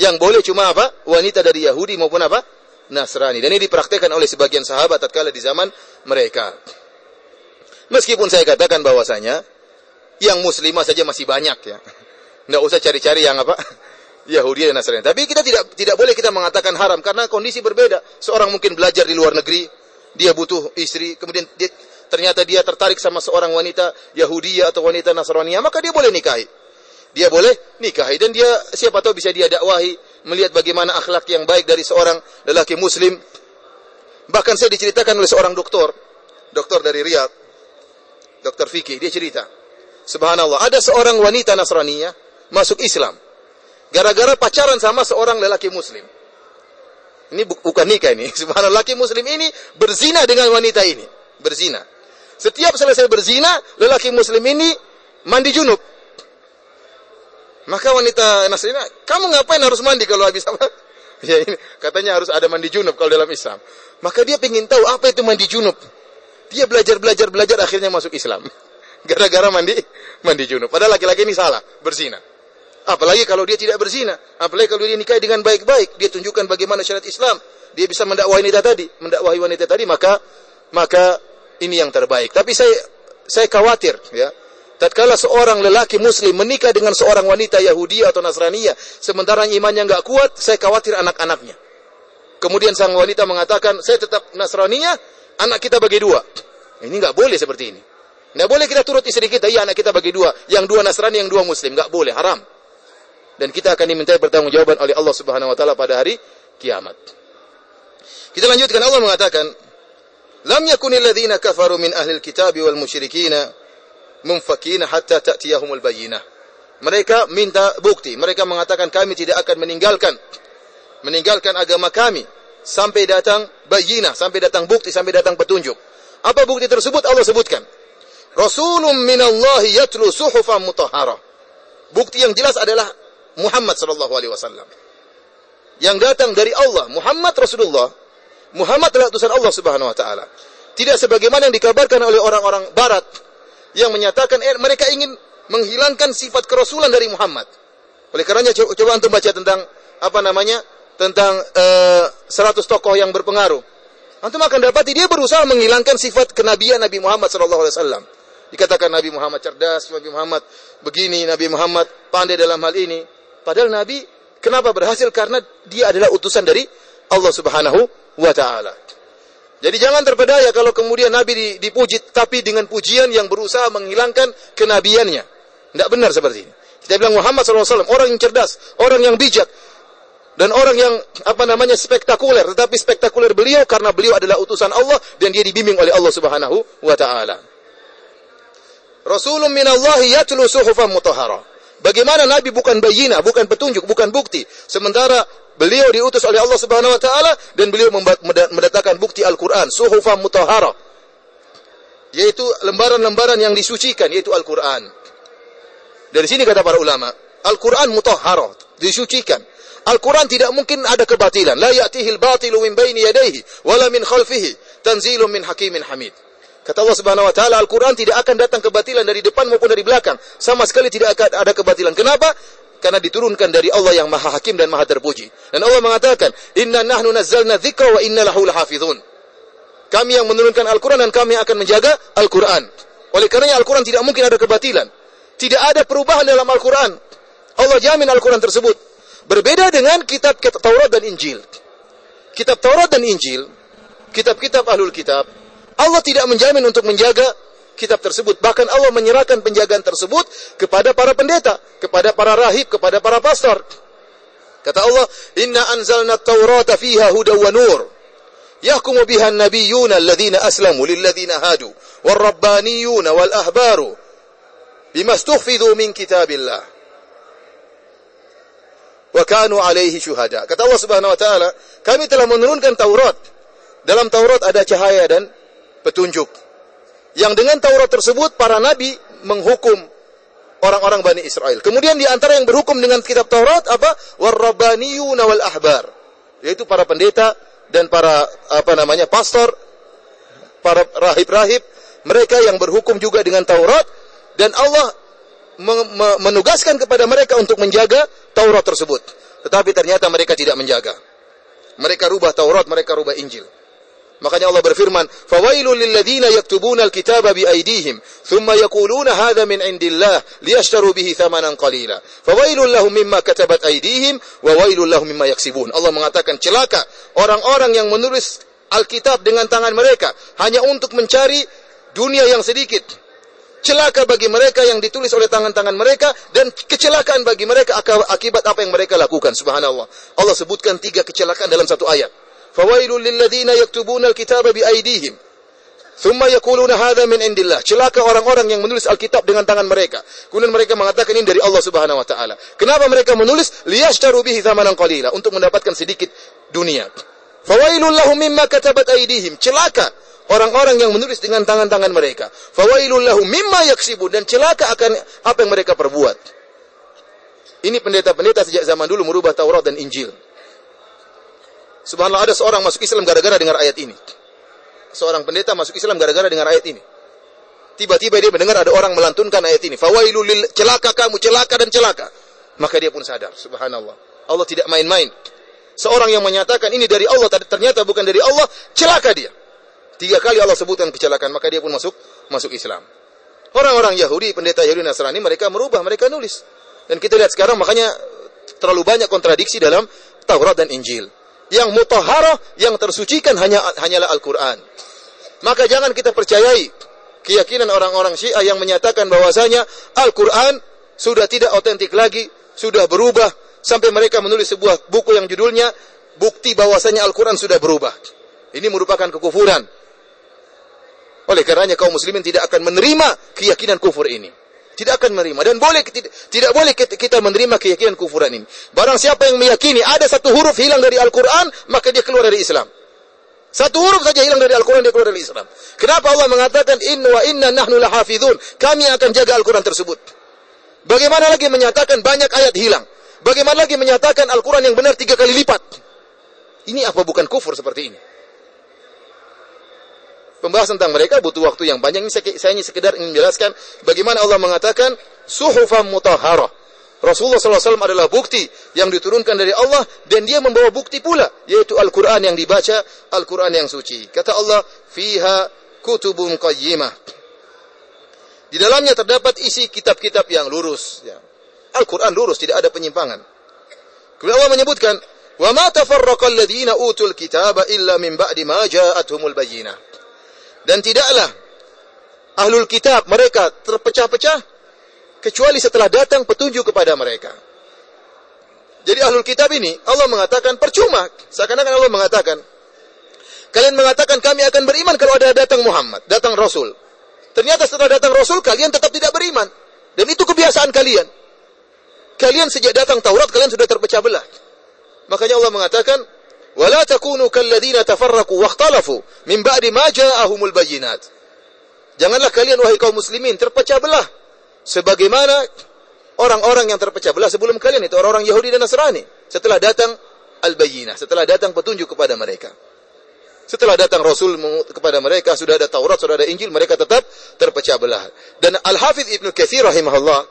Yang boleh cuma apa? Wanita dari Yahudi maupun apa? Nasrani. Dan ini dipraktekkan oleh sebagian sahabat tatkala di zaman mereka. Meskipun saya katakan bahwasanya yang muslimah saja masih banyak ya. Tidak usah cari-cari yang apa? Yahudi dan Nasrani. Tapi kita tidak tidak boleh kita mengatakan haram karena kondisi berbeda. Seorang mungkin belajar di luar negeri, dia butuh istri, kemudian dia, ternyata dia tertarik sama seorang wanita Yahudi atau wanita Nasrani, maka dia boleh nikahi dia boleh nikahi dan dia siapa tahu bisa dia dakwahi melihat bagaimana akhlak yang baik dari seorang lelaki muslim. Bahkan saya diceritakan oleh seorang doktor dokter dari Riyadh dokter fikih dia cerita subhanallah ada seorang wanita Nasraniyah masuk Islam gara-gara pacaran sama seorang lelaki muslim. Ini bu bukan nikah ini. Subhanallah lelaki muslim ini berzina dengan wanita ini. Berzina. Setiap selesai berzina lelaki muslim ini mandi junub maka wanita Nasrani, kamu ngapain harus mandi kalau habis apa? Ya ini katanya harus ada mandi junub kalau dalam Islam. Maka dia ingin tahu apa itu mandi junub. Dia belajar belajar belajar akhirnya masuk Islam. Gara-gara mandi mandi junub. Padahal laki-laki ini salah, berzina. Apalagi kalau dia tidak berzina, apalagi kalau dia nikah dengan baik-baik, dia tunjukkan bagaimana syariat Islam. Dia bisa mendakwahi wanita tadi, mendakwahi wanita tadi, maka maka ini yang terbaik. Tapi saya saya khawatir ya tatkala seorang lelaki muslim menikah dengan seorang wanita Yahudi atau Nasrania sementara imannya enggak kuat, saya khawatir anak-anaknya. Kemudian sang wanita mengatakan, "Saya tetap Nasrania, anak kita bagi dua." Ini enggak boleh seperti ini. Enggak boleh kita turut istri kita, iya anak kita bagi dua, yang dua Nasrani, yang dua Muslim, enggak boleh, haram. Dan kita akan diminta pertanggungjawaban oleh Allah Subhanahu wa taala pada hari kiamat. Kita lanjutkan Allah mengatakan, "Lam yakunil ladzina kafaru min ahlil kitabi wal musyrikina munfakina hatta ta'tiyahumul bayyinah. Mereka minta bukti. Mereka mengatakan kami tidak akan meninggalkan meninggalkan agama kami sampai datang bayina, sampai datang bukti, sampai datang petunjuk. Apa bukti tersebut? Allah sebutkan. Rasulun minallahi yatlu suhufan mutahharah. Bukti yang jelas adalah Muhammad sallallahu alaihi wasallam. Yang datang dari Allah, Muhammad Rasulullah. Muhammad adalah utusan Allah Subhanahu wa taala. Tidak sebagaimana yang dikabarkan oleh orang-orang barat yang menyatakan eh, mereka ingin menghilangkan sifat kerasulan dari Muhammad. Oleh karenanya coba, coba antum baca tentang apa namanya? tentang eh, 100 tokoh yang berpengaruh. Antum akan dapati dia berusaha menghilangkan sifat kenabian Nabi Muhammad sallallahu alaihi wasallam. Dikatakan Nabi Muhammad cerdas, Nabi Muhammad begini, Nabi Muhammad pandai dalam hal ini. Padahal Nabi kenapa berhasil? Karena dia adalah utusan dari Allah Subhanahu wa taala. Jadi jangan terpedaya kalau kemudian Nabi dipuji tapi dengan pujian yang berusaha menghilangkan kenabiannya. Tidak benar seperti ini. Kita bilang Muhammad SAW orang yang cerdas, orang yang bijak, dan orang yang apa namanya spektakuler, tetapi spektakuler beliau karena beliau adalah utusan Allah dan dia dibimbing oleh Allah Subhanahu wa taala. Rasulun minallahi yatlu suhufan mutahhara. Bagaimana Nabi bukan bayina, bukan petunjuk, bukan bukti. Sementara beliau diutus oleh Allah Subhanahu wa taala dan beliau mendatangkan bukti Al-Qur'an, suhufan mutahhara. Yaitu lembaran-lembaran yang disucikan yaitu Al-Qur'an. Dari sini kata para ulama, Al-Qur'an mutahhara, disucikan. Al-Quran tidak mungkin ada kebatilan. La ya'tihil batilu min baini yadayhi, wala min khalfihi. Tanzilun min hakimin hamid. Kata Allah Subhanahu wa taala, Al-Qur'an tidak akan datang kebatilan dari depan maupun dari belakang. Sama sekali tidak akan ada kebatilan. Kenapa? Karena diturunkan dari Allah yang Maha Hakim dan Maha Terpuji. Dan Allah mengatakan, "Inna nahnu nazzalna dzikra wa inna lahu lahafizun." Kami yang menurunkan Al-Qur'an dan kami akan menjaga Al-Qur'an. Oleh karenanya Al-Qur'an tidak mungkin ada kebatilan. Tidak ada perubahan dalam Al-Qur'an. Allah jamin Al-Qur'an tersebut. Berbeda dengan kitab, kitab Taurat dan Injil. Kitab Taurat dan Injil, kitab-kitab ahlul kitab, Allah tidak menjamin untuk menjaga kitab tersebut. Bahkan Allah menyerahkan penjagaan tersebut kepada para pendeta, kepada para rahib, kepada para pastor. Kata Allah, "Inna anzalna at-taurata fiha hudaw wa nur." Biha an-nabiyyuna alladhina aslamu lilladhina hadu wal-rabbaniyuna wal-ahbaru bima istuhfidhu min kitabillah wa kanu alaihi syuhada. Kata Allah Subhanahu wa taala, kami telah menurunkan Taurat. Dalam Taurat ada cahaya dan petunjuk. Yang dengan Taurat tersebut para nabi menghukum orang-orang Bani Israel. Kemudian di antara yang berhukum dengan kitab Taurat apa? Warabbaniyuna wal ahbar. Yaitu para pendeta dan para apa namanya? pastor, para rahib-rahib, mereka yang berhukum juga dengan Taurat dan Allah menugaskan kepada mereka untuk menjaga Taurat tersebut. Tetapi ternyata mereka tidak menjaga. Mereka rubah Taurat, mereka rubah Injil. Makanya Allah berfirman, "Fawailul lil ladzina yaktubuna al-kitaba bi aydihim, thumma yaquluna hadha min indillah liyashtaru bihi thamanan qalila. Fawailul lahum mimma katabat aydihim wa wailul lahum mimma yaksibun." Allah mengatakan celaka orang-orang yang menulis Alkitab dengan tangan mereka hanya untuk mencari dunia yang sedikit. Celaka bagi mereka yang ditulis oleh tangan-tangan mereka dan kecelakaan bagi mereka akibat apa yang mereka lakukan. Subhanallah. Allah sebutkan tiga kecelakaan dalam satu ayat. Fawailul lilladzina yaktubuna alkitaba biaidihim. Thumma yakuluna hadha min indillah. Celaka orang-orang yang menulis Alkitab dengan tangan mereka. Kemudian mereka mengatakan ini dari Allah Subhanahu wa taala. Kenapa mereka menulis liyashtaru bihi thamanan qalila untuk mendapatkan sedikit dunia. Fawailul lahum mimma katabat aidihim. Celaka orang-orang yang menulis dengan tangan-tangan mereka. Fawailul lahum mimma yaksibun dan celaka akan apa yang mereka perbuat. Ini pendeta-pendeta sejak zaman dulu merubah Taurat dan Injil. Subhanallah ada seorang masuk Islam gara-gara dengar ayat ini. Seorang pendeta masuk Islam gara-gara dengar ayat ini. Tiba-tiba dia mendengar ada orang melantunkan ayat ini. Fawailul celaka kamu, celaka dan celaka. Maka dia pun sadar, subhanallah. Allah tidak main-main. Seorang yang menyatakan ini dari Allah ternyata bukan dari Allah, celaka dia. Tiga kali Allah sebutkan kecelakaan, maka dia pun masuk masuk Islam. Orang-orang Yahudi, pendeta Yahudi Nasrani, mereka merubah, mereka nulis. Dan kita lihat sekarang makanya terlalu banyak kontradiksi dalam Taurat dan Injil yang mutahharah, yang tersucikan hanya hanyalah Al-Qur'an. Maka jangan kita percayai keyakinan orang-orang Syiah yang menyatakan bahwasanya Al-Qur'an sudah tidak otentik lagi, sudah berubah sampai mereka menulis sebuah buku yang judulnya bukti bahwasanya Al-Qur'an sudah berubah. Ini merupakan kekufuran. Oleh karenanya kaum muslimin tidak akan menerima keyakinan kufur ini. Tidak akan menerima dan boleh tidak, boleh kita menerima keyakinan kufuran ini. Barang siapa yang meyakini ada satu huruf hilang dari Al-Qur'an, maka dia keluar dari Islam. Satu huruf saja hilang dari Al-Quran, dia keluar dari Islam. Kenapa Allah mengatakan, Inna wa inna nahnu lahafidhun. Kami akan jaga Al-Quran tersebut. Bagaimana lagi menyatakan banyak ayat hilang? Bagaimana lagi menyatakan Al-Quran yang benar tiga kali lipat? Ini apa bukan kufur seperti ini? Pembahasan tentang mereka butuh waktu yang panjang. Ini saya, ini sekedar ingin menjelaskan bagaimana Allah mengatakan suhufam mutahharah Rasulullah SAW adalah bukti yang diturunkan dari Allah dan dia membawa bukti pula yaitu Al-Quran yang dibaca Al-Quran yang suci. Kata Allah, fiha kutubun qayyimah. Di dalamnya terdapat isi kitab-kitab yang lurus. Ya. Al-Quran lurus, tidak ada penyimpangan. Kemudian Allah menyebutkan, ma tafarraqa alladhina utul kitaba illa min ba'di ma ja'atuhumul bayyinah. Dan tidaklah ahlul kitab mereka terpecah-pecah kecuali setelah datang petunjuk kepada mereka. Jadi ahlul kitab ini Allah mengatakan percuma. Seakan-akan Allah mengatakan kalian mengatakan kami akan beriman kalau ada datang Muhammad, datang Rasul. Ternyata setelah datang Rasul kalian tetap tidak beriman. Dan itu kebiasaan kalian. Kalian sejak datang Taurat kalian sudah terpecah belah. Makanya Allah mengatakan ولا تكونوا كالذين تفرقوا واختلفوا من بعد ما جاءهم البينات. Janganlah kalian wahai kaum muslimin terpecah belah sebagaimana orang-orang yang terpecah belah sebelum kalian itu orang-orang Yahudi dan Nasrani setelah datang al-bayyinah setelah datang petunjuk kepada mereka setelah datang Rasul kepada mereka sudah ada Taurat sudah ada Injil mereka tetap terpecah belah dan Al-Hafidh Ibnu Katsir rahimahullah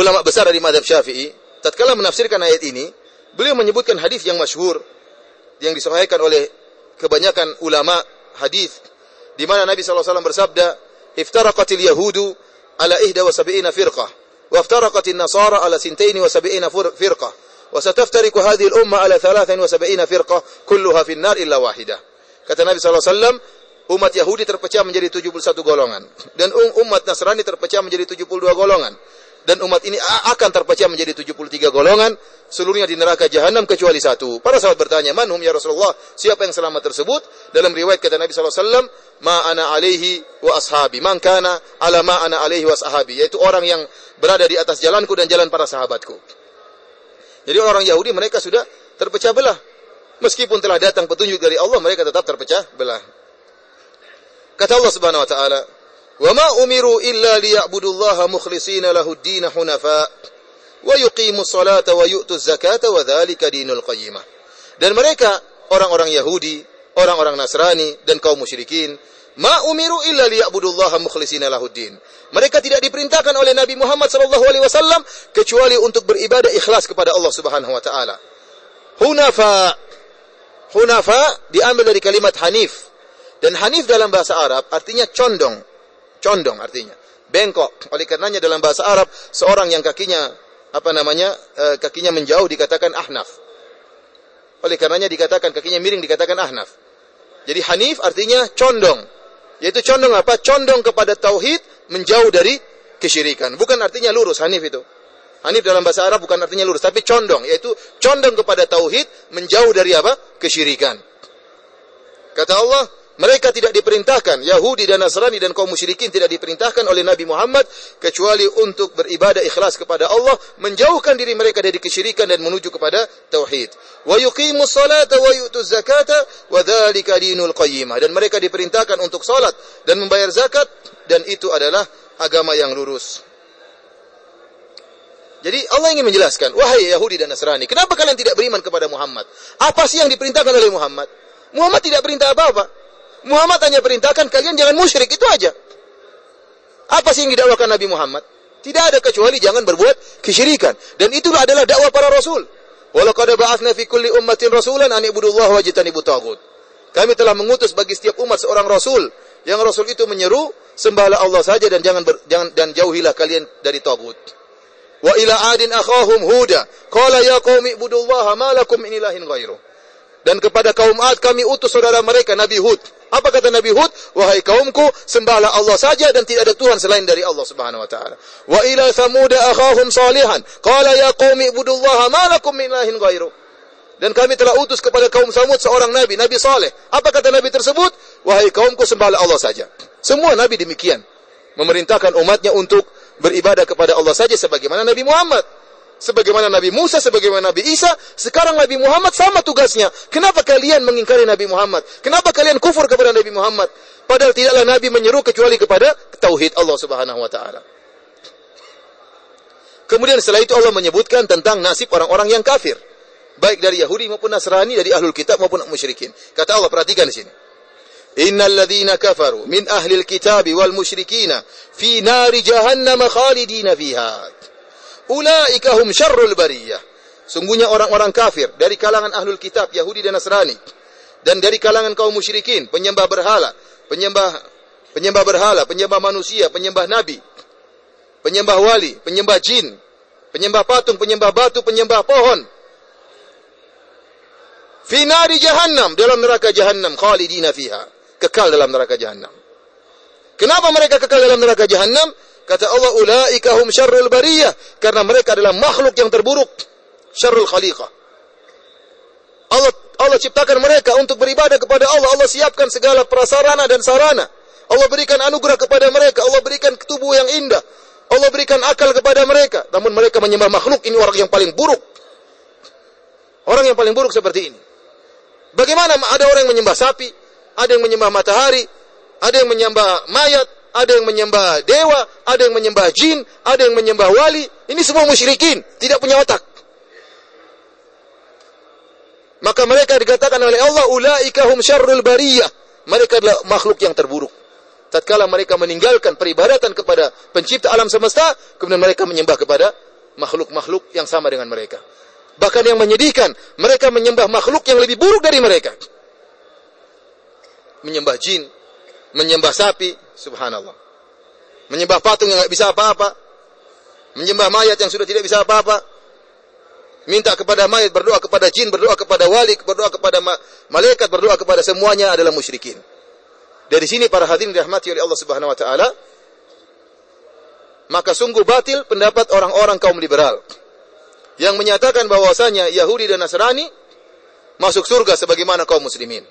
ulama besar dari mazhab Syafi'i tatkala menafsirkan ayat ini Beliau menyebutkan hadis yang masyhur yang disahihkan oleh kebanyakan ulama hadis di mana Nabi SAW bersabda, "Iftaraqatil yahudu ala 71 firqah, wa iftaraqatil nasara ala 72 firqah, wa sataftariqu hadhihi al-umma ala 73 firqah, kulluha fin nar illa wahida. Kata Nabi SAW umat Yahudi terpecah menjadi 71 golongan dan um umat Nasrani terpecah menjadi 72 golongan dan umat ini akan terpecah menjadi 73 golongan seluruhnya di neraka jahanam kecuali satu. Para sahabat bertanya, "Manhum ya Rasulullah? Siapa yang selamat tersebut?" Dalam riwayat kata Nabi saw, alaihi "Ma ana alaihi wa ashabi." Man kana ala ma ana alaihi wa ashabi, yaitu orang yang berada di atas jalanku dan jalan para sahabatku. Jadi orang Yahudi mereka sudah terpecah belah. Meskipun telah datang petunjuk dari Allah, mereka tetap terpecah belah. Kata Allah Subhanahu wa taala, "Wa ma umiru illa liya'budullaha mukhlishina lahud-din hunafa'." wa yuqimu salata wa yu'tu zakata wa dhalika dinul qayyimah. Dan mereka orang-orang Yahudi, orang-orang Nasrani dan kaum musyrikin Ma umiru illa liya'budullaha mukhlisina lahuddin. Mereka tidak diperintahkan oleh Nabi Muhammad sallallahu alaihi wasallam kecuali untuk beribadah ikhlas kepada Allah Subhanahu wa taala. Hunafa Hunafa diambil dari kalimat hanif. Dan hanif dalam bahasa Arab artinya condong. Condong artinya. Bengkok. Oleh karenanya dalam bahasa Arab seorang yang kakinya apa namanya e, kakinya menjauh dikatakan ahnaf. Oleh karenanya dikatakan kakinya miring dikatakan ahnaf. Jadi hanif artinya condong. Yaitu condong apa? Condong kepada tauhid menjauh dari kesyirikan. Bukan artinya lurus hanif itu. Hanif dalam bahasa Arab bukan artinya lurus, tapi condong, yaitu condong kepada tauhid, menjauh dari apa? Kesyirikan. Kata Allah, mereka tidak diperintahkan, Yahudi dan Nasrani dan kaum musyrikin tidak diperintahkan oleh Nabi Muhammad kecuali untuk beribadah ikhlas kepada Allah, menjauhkan diri mereka dari kesyirikan dan menuju kepada tauhid. Wa yuqimus salata wa yu'tuz zakata wa dzalika dinul qayyimah. Dan mereka diperintahkan untuk salat dan membayar zakat dan itu adalah agama yang lurus. Jadi Allah ingin menjelaskan, wahai Yahudi dan Nasrani, kenapa kalian tidak beriman kepada Muhammad? Apa sih yang diperintahkan oleh Muhammad? Muhammad tidak perintah apa-apa. Muhammad hanya perintahkan kalian jangan musyrik, itu aja. Apa sih yang didakwakan Nabi Muhammad? Tidak ada kecuali jangan berbuat kesyirikan. Dan itulah adalah dakwah para rasul. Walaqad ba'atsna fi kulli ummatin rasulan an ibudullaha wa jitanibu tagut. Kami telah mengutus bagi setiap umat seorang rasul. Yang rasul itu menyeru sembahlah Allah saja dan jangan, ber, jangan dan jauhilah kalian dari tagut. Wa ila adin akhahum huda. Qala ya qaumi ibudullaha ma lakum min ilahin ghairuh. Dan kepada kaum Ad kami utus saudara mereka Nabi Hud. Apa kata Nabi Hud? Wahai kaumku, sembahlah Allah saja dan tidak ada Tuhan selain dari Allah Subhanahu wa taala. Wa ila Thamud akhahum salihan, qala ya qaumi ibudullaha ma lakum min ilahin ghairu. Dan kami telah utus kepada kaum Samud seorang nabi, Nabi Saleh. Apa kata nabi tersebut? Wahai kaumku, sembahlah Allah saja. Semua nabi demikian. Memerintahkan umatnya untuk beribadah kepada Allah saja sebagaimana Nabi Muhammad. Sebagaimana Nabi Musa, sebagaimana Nabi Isa, sekarang Nabi Muhammad sama tugasnya. Kenapa kalian mengingkari Nabi Muhammad? Kenapa kalian kufur kepada Nabi Muhammad? Padahal tidaklah Nabi menyeru kecuali kepada tauhid Allah Subhanahu wa taala. Kemudian setelah itu Allah menyebutkan tentang nasib orang-orang yang kafir. Baik dari Yahudi maupun Nasrani, dari ahlul kitab maupun musyrikin. Kata Allah, perhatikan di sini. Innal ladzina kafaru min ahlil kitabi wal musyrikina fi nari jahannam khalidina fiha. Ulaika hum syarrul bariyah. Sungguhnya orang-orang kafir dari kalangan ahlul kitab Yahudi dan Nasrani dan dari kalangan kaum musyrikin, penyembah berhala, penyembah penyembah berhala, penyembah manusia, penyembah nabi, penyembah wali, penyembah jin, penyembah patung, penyembah batu, penyembah pohon. Finari jahannam dalam neraka jahannam khalidina fiha, kekal dalam neraka jahannam. Kenapa mereka kekal dalam neraka jahannam? Kata Allah, ulaika hum syarrul bariyah. Karena mereka adalah makhluk yang terburuk. Syarrul khaliqah. Allah Allah ciptakan mereka untuk beribadah kepada Allah. Allah siapkan segala prasarana dan sarana. Allah berikan anugerah kepada mereka. Allah berikan tubuh yang indah. Allah berikan akal kepada mereka. Namun mereka menyembah makhluk. Ini orang yang paling buruk. Orang yang paling buruk seperti ini. Bagaimana ada orang yang menyembah sapi, ada yang menyembah matahari, ada yang menyembah mayat, ada yang menyembah dewa, ada yang menyembah jin, ada yang menyembah wali. Ini semua musyrikin, tidak punya otak. Maka mereka dikatakan oleh Allah, ulaika hum syarrul bariyah. Mereka adalah makhluk yang terburuk. Tatkala mereka meninggalkan peribadatan kepada pencipta alam semesta, kemudian mereka menyembah kepada makhluk-makhluk yang sama dengan mereka. Bahkan yang menyedihkan, mereka menyembah makhluk yang lebih buruk dari mereka. Menyembah jin, menyembah sapi, subhanallah. Menyembah patung yang tidak bisa apa-apa. Menyembah mayat yang sudah tidak bisa apa-apa. Minta kepada mayat, berdoa kepada jin, berdoa kepada wali, berdoa kepada ma malaikat, berdoa kepada semuanya adalah musyrikin. Dari sini para hadirin dirahmati oleh Allah Subhanahu wa taala, maka sungguh batil pendapat orang-orang kaum liberal yang menyatakan bahwasanya Yahudi dan Nasrani masuk surga sebagaimana kaum muslimin.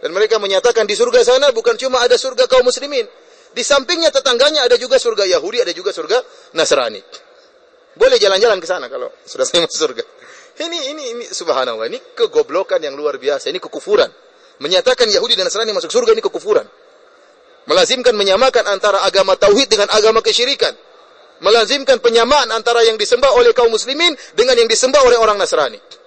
Dan mereka menyatakan di surga sana bukan cuma ada surga kaum muslimin. Di sampingnya tetangganya ada juga surga Yahudi, ada juga surga Nasrani. Boleh jalan-jalan ke sana kalau sudah saya masuk surga. Ini ini ini subhanallah, ini kegoblokan yang luar biasa, ini kekufuran. Menyatakan Yahudi dan Nasrani masuk surga ini kekufuran. Melazimkan menyamakan antara agama tauhid dengan agama kesyirikan. Melazimkan penyamaan antara yang disembah oleh kaum muslimin dengan yang disembah oleh orang Nasrani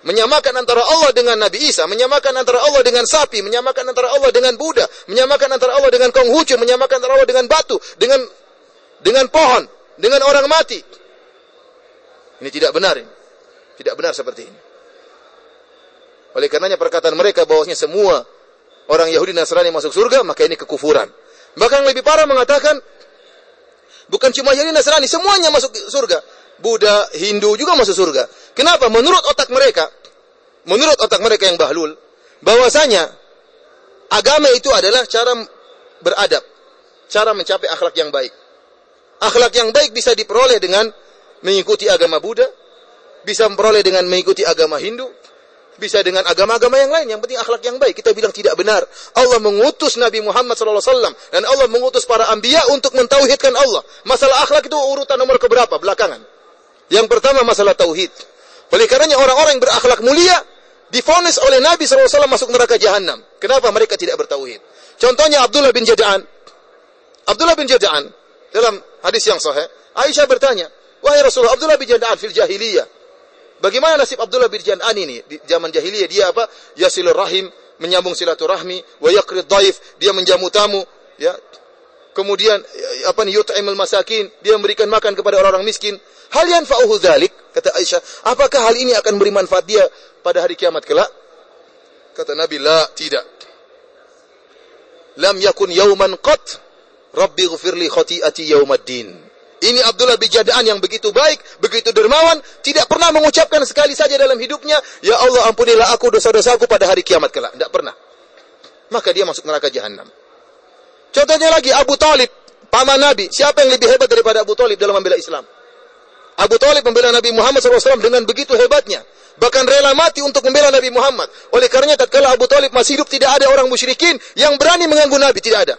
menyamakan antara Allah dengan Nabi Isa, menyamakan antara Allah dengan sapi, menyamakan antara Allah dengan Buddha, menyamakan antara Allah dengan Konghucu, menyamakan antara Allah dengan batu, dengan dengan pohon, dengan orang mati. Ini tidak benar ini. Tidak benar seperti ini. Oleh karenanya perkataan mereka bahwasanya semua orang Yahudi Nasrani masuk surga, maka ini kekufuran. Bahkan lebih parah mengatakan bukan cuma Yahudi Nasrani, semuanya masuk surga. Buddha, Hindu juga masuk surga. Kenapa? Menurut otak mereka, menurut otak mereka yang bahlul, bahwasanya agama itu adalah cara beradab, cara mencapai akhlak yang baik. Akhlak yang baik bisa diperoleh dengan mengikuti agama Buddha, bisa memperoleh dengan mengikuti agama Hindu, bisa dengan agama-agama yang lain. Yang penting akhlak yang baik. Kita bilang tidak benar. Allah mengutus Nabi Muhammad SAW dan Allah mengutus para ambia untuk mentauhidkan Allah. Masalah akhlak itu urutan nomor keberapa? Belakangan. Yang pertama masalah tauhid. Oleh karenanya orang-orang yang berakhlak mulia difonis oleh Nabi SAW masuk neraka jahanam. Kenapa mereka tidak bertauhid? Contohnya Abdullah bin Jada'an. Abdullah bin Jada'an dalam hadis yang sahih, Aisyah bertanya, "Wahai Rasulullah, Abdullah bin Jada'an fil jahiliyah. Bagaimana nasib Abdullah bin Jada'an ini di zaman jahiliyah? Dia apa? Yasilur rahim, menyambung silaturahmi, wa yaqrid dhaif, dia menjamu tamu, ya. Kemudian apa nih yut'imul masakin, dia memberikan makan kepada orang-orang miskin. Hal yang fa'uhu dzalik, kata Aisyah, apakah hal ini akan beri manfaat dia pada hari kiamat kelak? Kata Nabi, la, tidak. Lam yakun yauman qat, Rabbi ghafirli khati'ati yaumaddin. Ini Abdullah bin Jada'an yang begitu baik, begitu dermawan, tidak pernah mengucapkan sekali saja dalam hidupnya, Ya Allah ampunilah aku dosa-dosaku pada hari kiamat kelak. Tidak pernah. Maka dia masuk neraka jahanam. Contohnya lagi Abu Talib, paman Nabi. Siapa yang lebih hebat daripada Abu Talib dalam membela Islam? Abu Talib membela Nabi Muhammad SAW dengan begitu hebatnya. Bahkan rela mati untuk membela Nabi Muhammad. Oleh karenanya tatkala Abu Talib masih hidup tidak ada orang musyrikin yang berani mengganggu Nabi. Tidak ada.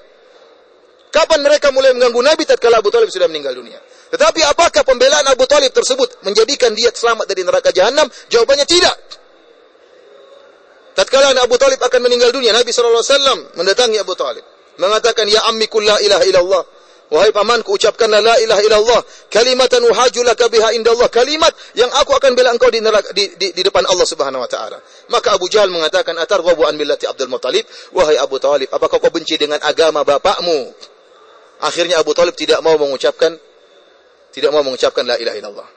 Kapan mereka mulai mengganggu Nabi tatkala Abu Talib sudah meninggal dunia? Tetapi apakah pembelaan Abu Talib tersebut menjadikan dia selamat dari neraka jahanam? Jawabannya tidak. Tatkala Abu Talib akan meninggal dunia, Nabi SAW mendatangi Abu Talib. Mengatakan, Ya ammi la ilaha illallah. Wahai pamanku, ucapkanlah la ilaha illallah. Kalimatan uhajulaka biha indallah. Kalimat yang aku akan bela engkau di, neraka, di, di, di depan Allah subhanahu wa ta'ala. Maka Abu Jahal mengatakan, Atar an millati Abdul Muttalib. Wahai Abu Talib, apakah kau benci dengan agama bapakmu? Akhirnya Abu Talib tidak mau mengucapkan tidak mau mengucapkan la ilaha illallah.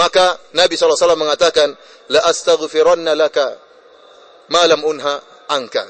Maka Nabi SAW mengatakan, La astaghfiranna laka malam unha angka.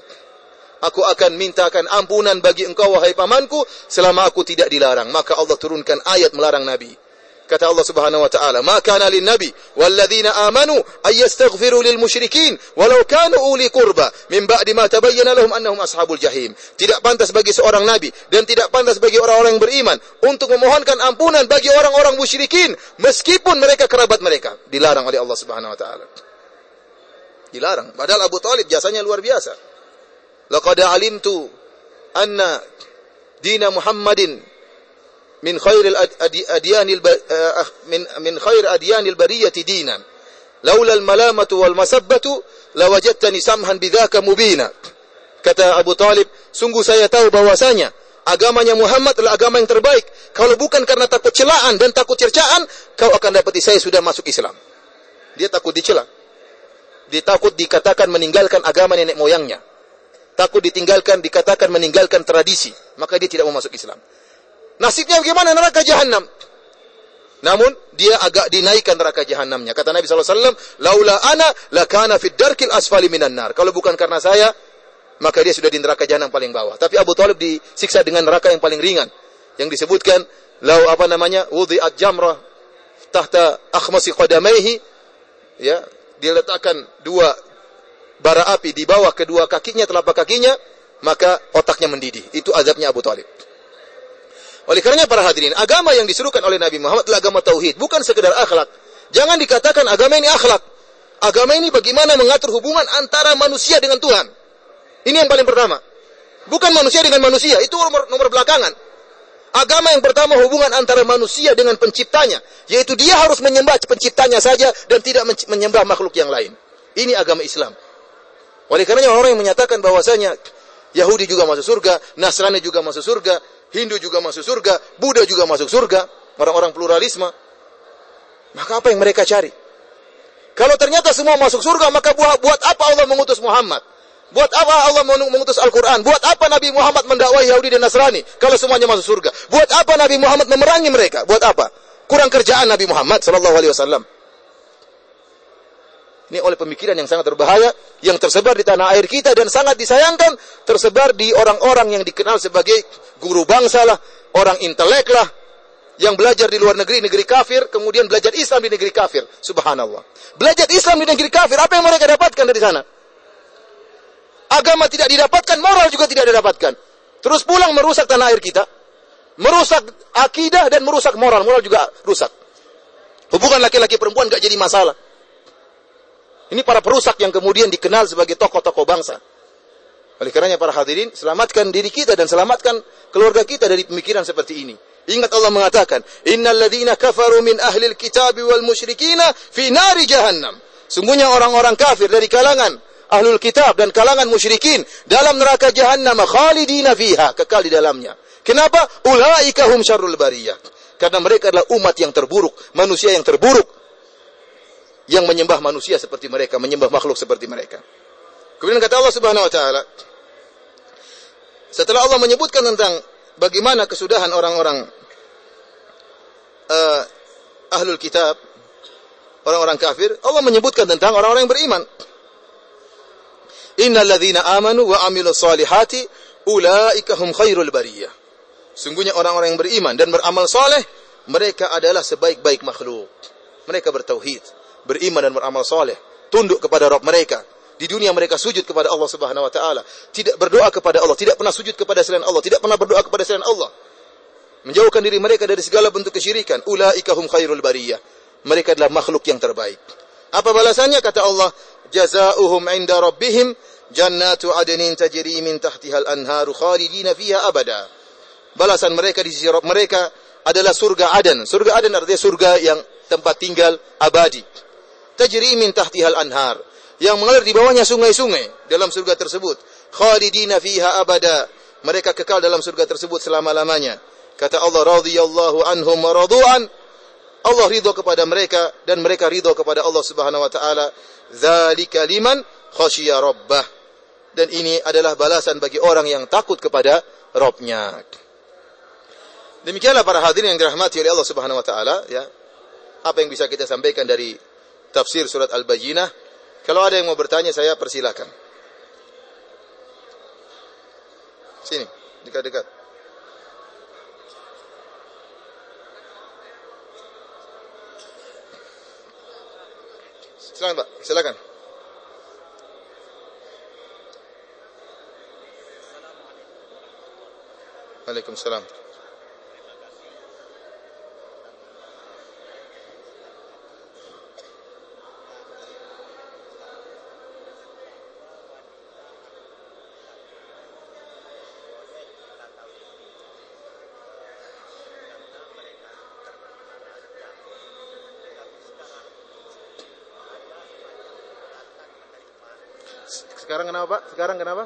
Aku akan mintakan ampunan bagi engkau wahai pamanku selama aku tidak dilarang. Maka Allah turunkan ayat melarang Nabi. Kata Allah Subhanahu wa taala, "Ma kana lin nabi wal ladzina amanu ay lil musyrikin walau kanu uli qurba min ba'di ma tabayyana lahum annahum ashabul jahim." Tidak pantas bagi seorang nabi dan tidak pantas bagi orang-orang beriman untuk memohonkan ampunan bagi orang-orang musyrikin meskipun mereka kerabat mereka. Dilarang oleh Allah Subhanahu wa taala. Dilarang. Padahal Abu Talib jasanya luar biasa. Laqad alimtu anna dina Muhammadin min khairil adyanil min min khair adyanil bariyati dinan laula al malamatu wal masabbatu lawajadtani samhan bidzaka mubina kata Abu Talib sungguh saya tahu bahwasanya agamanya Muhammad adalah agama yang terbaik. Kalau bukan karena takut celaan dan takut cercaan kau akan dapati saya sudah masuk Islam. Dia takut dicela dia takut dikatakan meninggalkan agama nenek moyangnya takut ditinggalkan, dikatakan meninggalkan tradisi, maka dia tidak mau masuk Islam. Nasibnya bagaimana neraka jahanam? Namun dia agak dinaikkan neraka jahanamnya. Kata Nabi SAW, Laula ana lakana fid darkil asfali minan nar. Kalau bukan karena saya, maka dia sudah di neraka jahanam paling bawah. Tapi Abu Talib disiksa dengan neraka yang paling ringan. Yang disebutkan, lau apa namanya, wudhi'at jamrah tahta akhmasi qadamaihi, ya, diletakkan dua bara api di bawah kedua kakinya, telapak kakinya, maka otaknya mendidih. Itu azabnya Abu Talib. Oleh karenanya para hadirin, agama yang disuruhkan oleh Nabi Muhammad adalah agama tauhid, bukan sekedar akhlak. Jangan dikatakan agama ini akhlak. Agama ini bagaimana mengatur hubungan antara manusia dengan Tuhan. Ini yang paling pertama. Bukan manusia dengan manusia, itu nomor, nomor belakangan. Agama yang pertama hubungan antara manusia dengan penciptanya, yaitu dia harus menyembah penciptanya saja dan tidak menyembah makhluk yang lain. Ini agama Islam. Oleh karenanya orang yang menyatakan bahwasanya Yahudi juga masuk surga, Nasrani juga masuk surga, Hindu juga masuk surga, Buddha juga masuk surga, orang-orang pluralisme. Maka apa yang mereka cari? Kalau ternyata semua masuk surga, maka buat, buat apa Allah mengutus Muhammad? Buat apa Allah mengutus Al-Quran? Buat apa Nabi Muhammad mendakwai Yahudi dan Nasrani? Kalau semuanya masuk surga. Buat apa Nabi Muhammad memerangi mereka? Buat apa? Kurang kerjaan Nabi Muhammad Sallallahu Alaihi Wasallam. Ini oleh pemikiran yang sangat berbahaya yang tersebar di tanah air kita dan sangat disayangkan tersebar di orang-orang yang dikenal sebagai guru bangsa lah, orang intelek lah, yang belajar di luar negeri, negeri kafir, kemudian belajar Islam di negeri kafir. Subhanallah. Belajar Islam di negeri kafir, apa yang mereka dapatkan dari sana? Agama tidak didapatkan, moral juga tidak didapatkan. Terus pulang merusak tanah air kita. Merusak akidah dan merusak moral. Moral juga rusak. Hubungan laki-laki perempuan gak jadi masalah. Ini para perusak yang kemudian dikenal sebagai tokoh-tokoh bangsa. Oleh karenanya para hadirin, selamatkan diri kita dan selamatkan keluarga kita dari pemikiran seperti ini. Ingat Allah mengatakan, Innal ladhina kafaru min ahlil kitabi wal musyrikina fi nari jahannam. Sungguhnya orang-orang kafir dari kalangan ahlul kitab dan kalangan musyrikin dalam neraka jahannam khalidina fiha, kekal di dalamnya. Kenapa? Ulaika hum syarrul bariyah. Karena mereka adalah umat yang terburuk, manusia yang terburuk yang menyembah manusia seperti mereka, menyembah makhluk seperti mereka. Kemudian kata Allah Subhanahu wa taala, setelah Allah menyebutkan tentang bagaimana kesudahan orang-orang uh, ahlul kitab, orang-orang kafir, Allah menyebutkan tentang orang-orang yang beriman. Innal amanu wa amilus solihati ulaika hum khairul bariyah. Sungguhnya orang-orang yang beriman dan beramal soleh, mereka adalah sebaik-baik makhluk. Mereka bertauhid beriman dan beramal soleh, tunduk kepada Rabb mereka. Di dunia mereka sujud kepada Allah Subhanahu wa taala, tidak berdoa kepada Allah, tidak pernah sujud kepada selain Allah, tidak pernah berdoa kepada selain Allah. Menjauhkan diri mereka dari segala bentuk kesyirikan. Ulaika hum khairul bariyah. Mereka adalah makhluk yang terbaik. Apa balasannya kata Allah? Jazaohum 'inda rabbihim jannatu adnin tajri min tahtiha al-anharu khalidina fiha abada. balasan mereka di sisi Rabb mereka adalah surga Aden. Surga Aden artinya surga yang tempat tinggal abadi. Tajri min tahtihal anhar. Yang mengalir di bawahnya sungai-sungai dalam surga tersebut. Khalidina fiha abada. Mereka kekal dalam surga tersebut selama-lamanya. Kata Allah radhiyallahu anhum radu'an. Allah ridho kepada mereka dan mereka ridho kepada Allah Subhanahu wa taala. Dzalika liman khasyiya rabbah. Dan ini adalah balasan bagi orang yang takut kepada Robnya. Demikianlah para hadirin yang dirahmati oleh Allah Subhanahu wa taala ya. Apa yang bisa kita sampaikan dari tafsir surat Al-Bajinah? Kalau ada yang mau bertanya saya persilahkan. Sini, dekat-dekat. Silakan, Pak. Silakan. Waalaikumsalam. Sekarang kenapa, Pak? Sekarang kenapa?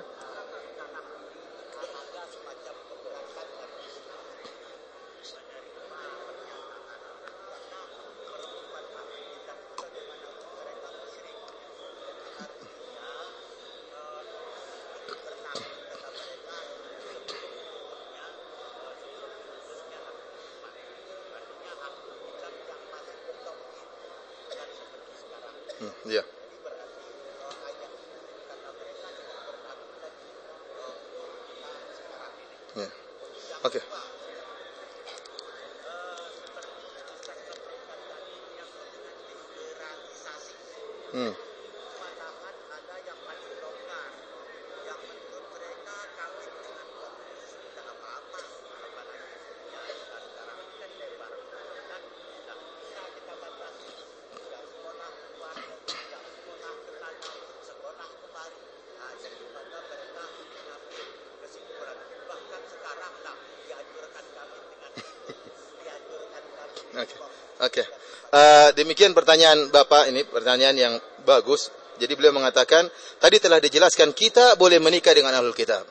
Eh, demikian pertanyaan Bapak ini pertanyaan yang bagus. Jadi beliau mengatakan tadi telah dijelaskan kita boleh menikah dengan ahlul kitab.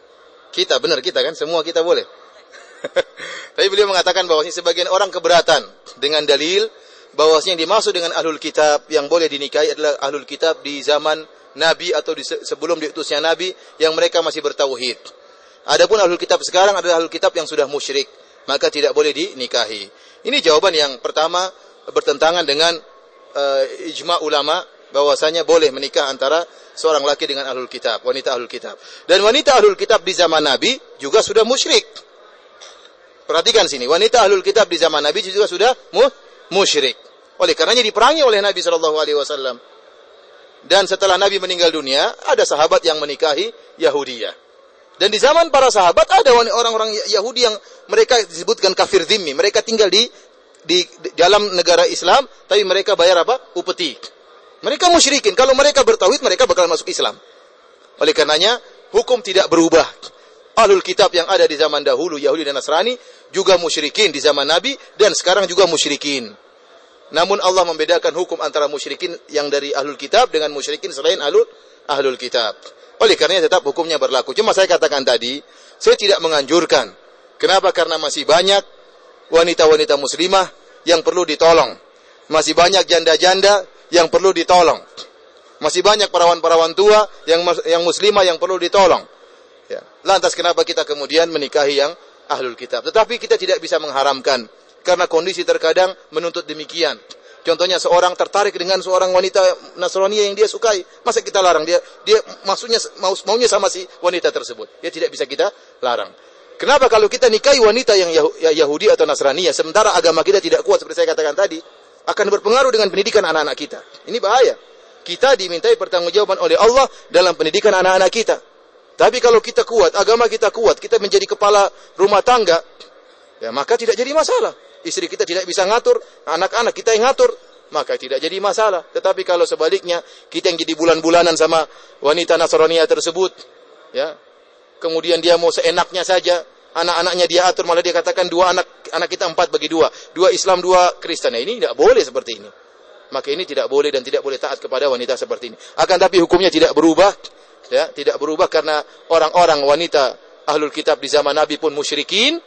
Kita benar kita kan semua kita boleh. Tapi beliau mengatakan bahwa sebagian orang keberatan dengan dalil bahwasanya yang dimaksud dengan ahlul kitab yang boleh dinikahi adalah ahlul kitab di zaman Nabi atau di sebelum diutusnya Nabi yang mereka masih bertauhid. Adapun ahlul kitab sekarang adalah ahlul kitab yang sudah musyrik, maka tidak boleh dinikahi. Ini jawaban yang pertama bertentangan dengan uh, ijma ulama bahwasanya boleh menikah antara seorang laki dengan ahlul kitab, wanita ahlul kitab. Dan wanita ahlul kitab di zaman Nabi juga sudah musyrik. Perhatikan sini, wanita ahlul kitab di zaman Nabi juga sudah mu musyrik. Oleh karenanya diperangi oleh Nabi Shallallahu Alaihi Wasallam. Dan setelah Nabi meninggal dunia, ada sahabat yang menikahi Yahudiyah. Dan di zaman para sahabat ada orang-orang Yahudi yang mereka disebutkan kafir zimmi. Mereka tinggal di, di, dalam negara Islam, tapi mereka bayar apa? Upeti. Mereka musyrikin. Kalau mereka bertauhid, mereka bakal masuk Islam. Oleh karenanya, hukum tidak berubah. Ahlul kitab yang ada di zaman dahulu, Yahudi dan Nasrani, juga musyrikin di zaman Nabi, dan sekarang juga musyrikin. Namun Allah membedakan hukum antara musyrikin yang dari ahlul kitab dengan musyrikin selain ahlul, ahlul kitab. Oleh karenanya tetap hukumnya berlaku. Cuma saya katakan tadi, saya tidak menganjurkan. Kenapa? Karena masih banyak wanita-wanita muslimah yang perlu ditolong. Masih banyak janda-janda yang perlu ditolong. Masih banyak perawan-perawan tua yang yang muslimah yang perlu ditolong. Ya. Lantas kenapa kita kemudian menikahi yang ahlul kitab? Tetapi kita tidak bisa mengharamkan karena kondisi terkadang menuntut demikian. Contohnya seorang tertarik dengan seorang wanita Nasrani yang dia sukai, masa kita larang dia? Dia maksudnya mau maunya sama si wanita tersebut. Dia tidak bisa kita larang. Kenapa kalau kita nikahi wanita yang ya, Yahudi atau Nasrani ya sementara agama kita tidak kuat seperti saya katakan tadi, akan berpengaruh dengan pendidikan anak-anak kita. Ini bahaya. Kita dimintai pertanggungjawaban oleh Allah dalam pendidikan anak-anak kita. Tapi kalau kita kuat, agama kita kuat, kita menjadi kepala rumah tangga, ya maka tidak jadi masalah istri kita tidak bisa ngatur, anak-anak kita yang ngatur, maka tidak jadi masalah. Tetapi kalau sebaliknya, kita yang jadi bulan-bulanan sama wanita Nasrania tersebut, ya, kemudian dia mau seenaknya saja, anak-anaknya dia atur malah dia katakan dua anak anak kita empat bagi dua, dua Islam dua Kristen. Nah, ini tidak boleh seperti ini. Maka ini tidak boleh dan tidak boleh taat kepada wanita seperti ini. Akan tapi hukumnya tidak berubah, ya, tidak berubah karena orang-orang wanita ahlul kitab di zaman Nabi pun musyrikin.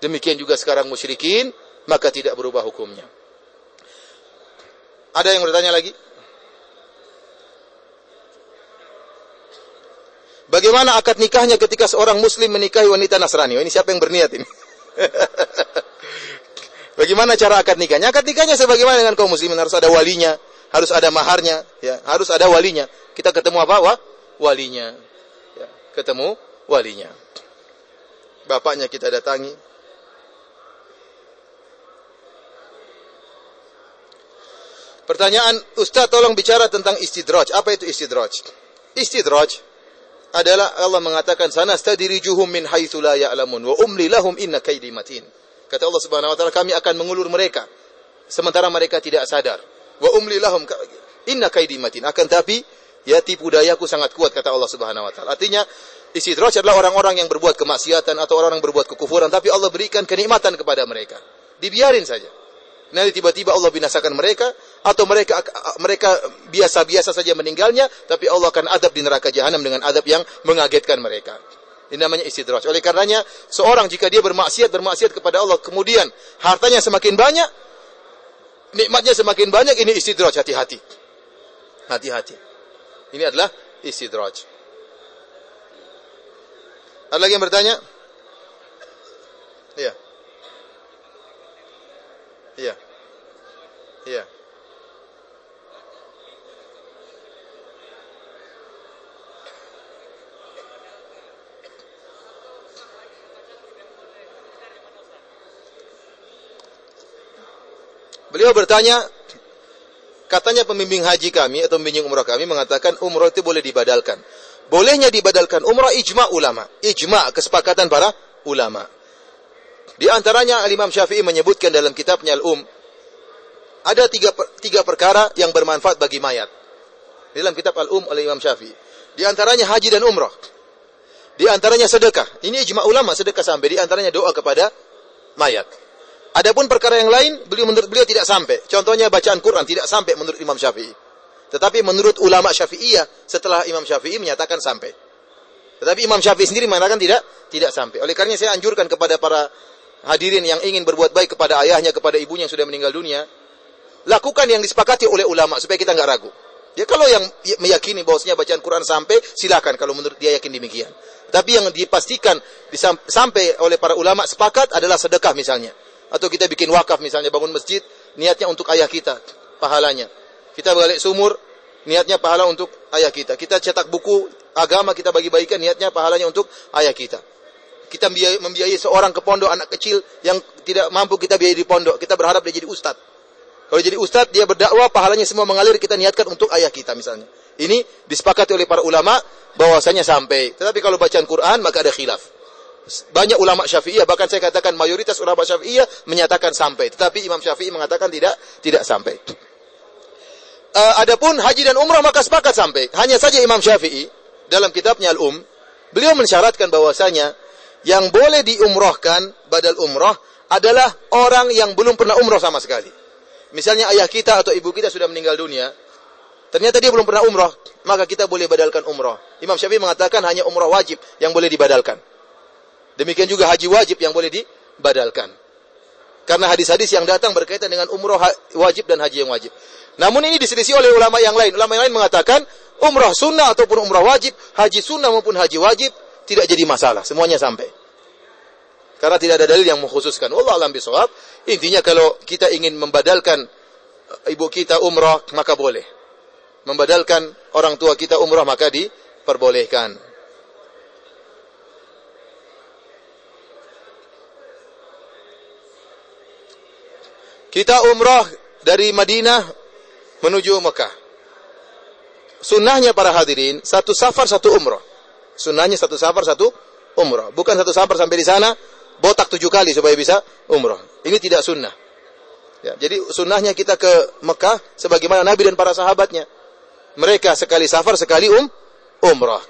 Demikian juga sekarang musyrikin, maka tidak berubah hukumnya. Ada yang bertanya lagi? Bagaimana akad nikahnya ketika seorang muslim menikahi wanita Nasrani? Oh, ini siapa yang berniat ini? Bagaimana cara akad nikahnya? Akad nikahnya sebagaimana dengan kaum muslimin harus ada walinya, harus ada maharnya, ya, harus ada walinya. Kita ketemu apa? Wah, walinya. Ya, ketemu walinya. Bapaknya kita datangi. Pertanyaan, Ustaz tolong bicara tentang istidraj. Apa itu istidraj? Istidraj adalah Allah mengatakan sana stadirijuhum min haitsu la ya'lamun wa umli lahum inna kaidi matin. Kata Allah Subhanahu wa taala kami akan mengulur mereka sementara mereka tidak sadar. Wa umli lahum inna kaidi matin. Akan tapi ya tipu dayaku sangat kuat kata Allah Subhanahu wa taala. Artinya istidraj adalah orang-orang yang berbuat kemaksiatan atau orang yang berbuat kekufuran tapi Allah berikan kenikmatan kepada mereka. Dibiarin saja. Nanti tiba-tiba Allah binasakan mereka atau mereka mereka biasa-biasa saja meninggalnya tapi Allah akan adab di neraka jahanam dengan adab yang mengagetkan mereka. Ini namanya istidraj. Oleh karenanya seorang jika dia bermaksiat bermaksiat kepada Allah kemudian hartanya semakin banyak nikmatnya semakin banyak ini istidraj hati-hati. Hati-hati. Ini adalah istidraj. Ada lagi yang bertanya? Iya. Iya. Iya. Beliau bertanya, katanya pembimbing haji kami atau pembimbing umrah kami mengatakan umrah itu boleh dibadalkan. Bolehnya dibadalkan umrah ijma ulama. Ijma kesepakatan para ulama. Di antaranya Al-Imam Syafi'i menyebutkan dalam kitabnya Al-Um, ada tiga, tiga perkara yang bermanfaat bagi mayat. Dalam kitab Al-Um oleh Imam Syafi'i. Di antaranya haji dan umrah. Di antaranya sedekah. Ini ijma ulama sedekah sampai. Di antaranya doa kepada mayat. Adapun perkara yang lain, beliau menurut beliau tidak sampai. Contohnya bacaan Quran tidak sampai menurut Imam Syafi'i. Tetapi menurut ulama Syafi'iyah setelah Imam Syafi'i menyatakan sampai. Tetapi Imam Syafi'i sendiri mengatakan tidak tidak sampai. Oleh karenanya saya anjurkan kepada para hadirin yang ingin berbuat baik kepada ayahnya, kepada ibunya yang sudah meninggal dunia, lakukan yang disepakati oleh ulama supaya kita nggak ragu. Ya kalau yang meyakini bahwasanya bacaan Quran sampai, silakan kalau menurut dia yakin demikian. Tapi yang dipastikan sampai oleh para ulama sepakat adalah sedekah misalnya. Atau kita bikin wakaf misalnya bangun masjid, niatnya untuk ayah kita, pahalanya. Kita balik sumur, niatnya pahala untuk ayah kita. Kita cetak buku agama kita bagi-bagikan, niatnya pahalanya untuk ayah kita kita membiayai seorang ke pondok anak kecil yang tidak mampu kita biayai di pondok. Kita berharap dia jadi ustad. Kalau jadi ustad dia berdakwah pahalanya semua mengalir kita niatkan untuk ayah kita misalnya. Ini disepakati oleh para ulama bahwasanya sampai. Tetapi kalau bacaan Quran maka ada khilaf. Banyak ulama Syafi'iyah bahkan saya katakan mayoritas ulama Syafi'iyah menyatakan sampai. Tetapi Imam Syafi'i mengatakan tidak tidak sampai. Uh, adapun haji dan umrah maka sepakat sampai. Hanya saja Imam Syafi'i dalam kitabnya Al-Um beliau mensyaratkan bahwasanya yang boleh diumrohkan badal umroh adalah orang yang belum pernah umroh sama sekali. Misalnya ayah kita atau ibu kita sudah meninggal dunia, ternyata dia belum pernah umroh, maka kita boleh badalkan umroh. Imam Syafi'i mengatakan hanya umroh wajib yang boleh dibadalkan. Demikian juga haji wajib yang boleh dibadalkan. Karena hadis-hadis yang datang berkaitan dengan umroh wajib dan haji yang wajib. Namun ini diselisih oleh ulama yang lain. Ulama yang lain mengatakan umroh sunnah ataupun umroh wajib, haji sunnah maupun haji wajib tidak jadi masalah, semuanya sampai. Karena tidak ada dalil yang mengkhususkan. Allah alam bisawab. Intinya kalau kita ingin membadalkan eh, ibu kita umrah, maka boleh. Membadalkan orang tua kita umrah, maka diperbolehkan. Kita umrah dari Madinah menuju Mekah. Sunnahnya para hadirin, satu safar, satu umrah. Sunnahnya satu safar, satu umrah. Bukan satu safar sampai di sana, botak tujuh kali supaya bisa umrah. Ini tidak sunnah. Ya, jadi sunnahnya kita ke Mekah sebagaimana Nabi dan para sahabatnya. Mereka sekali safar, sekali um, umrah.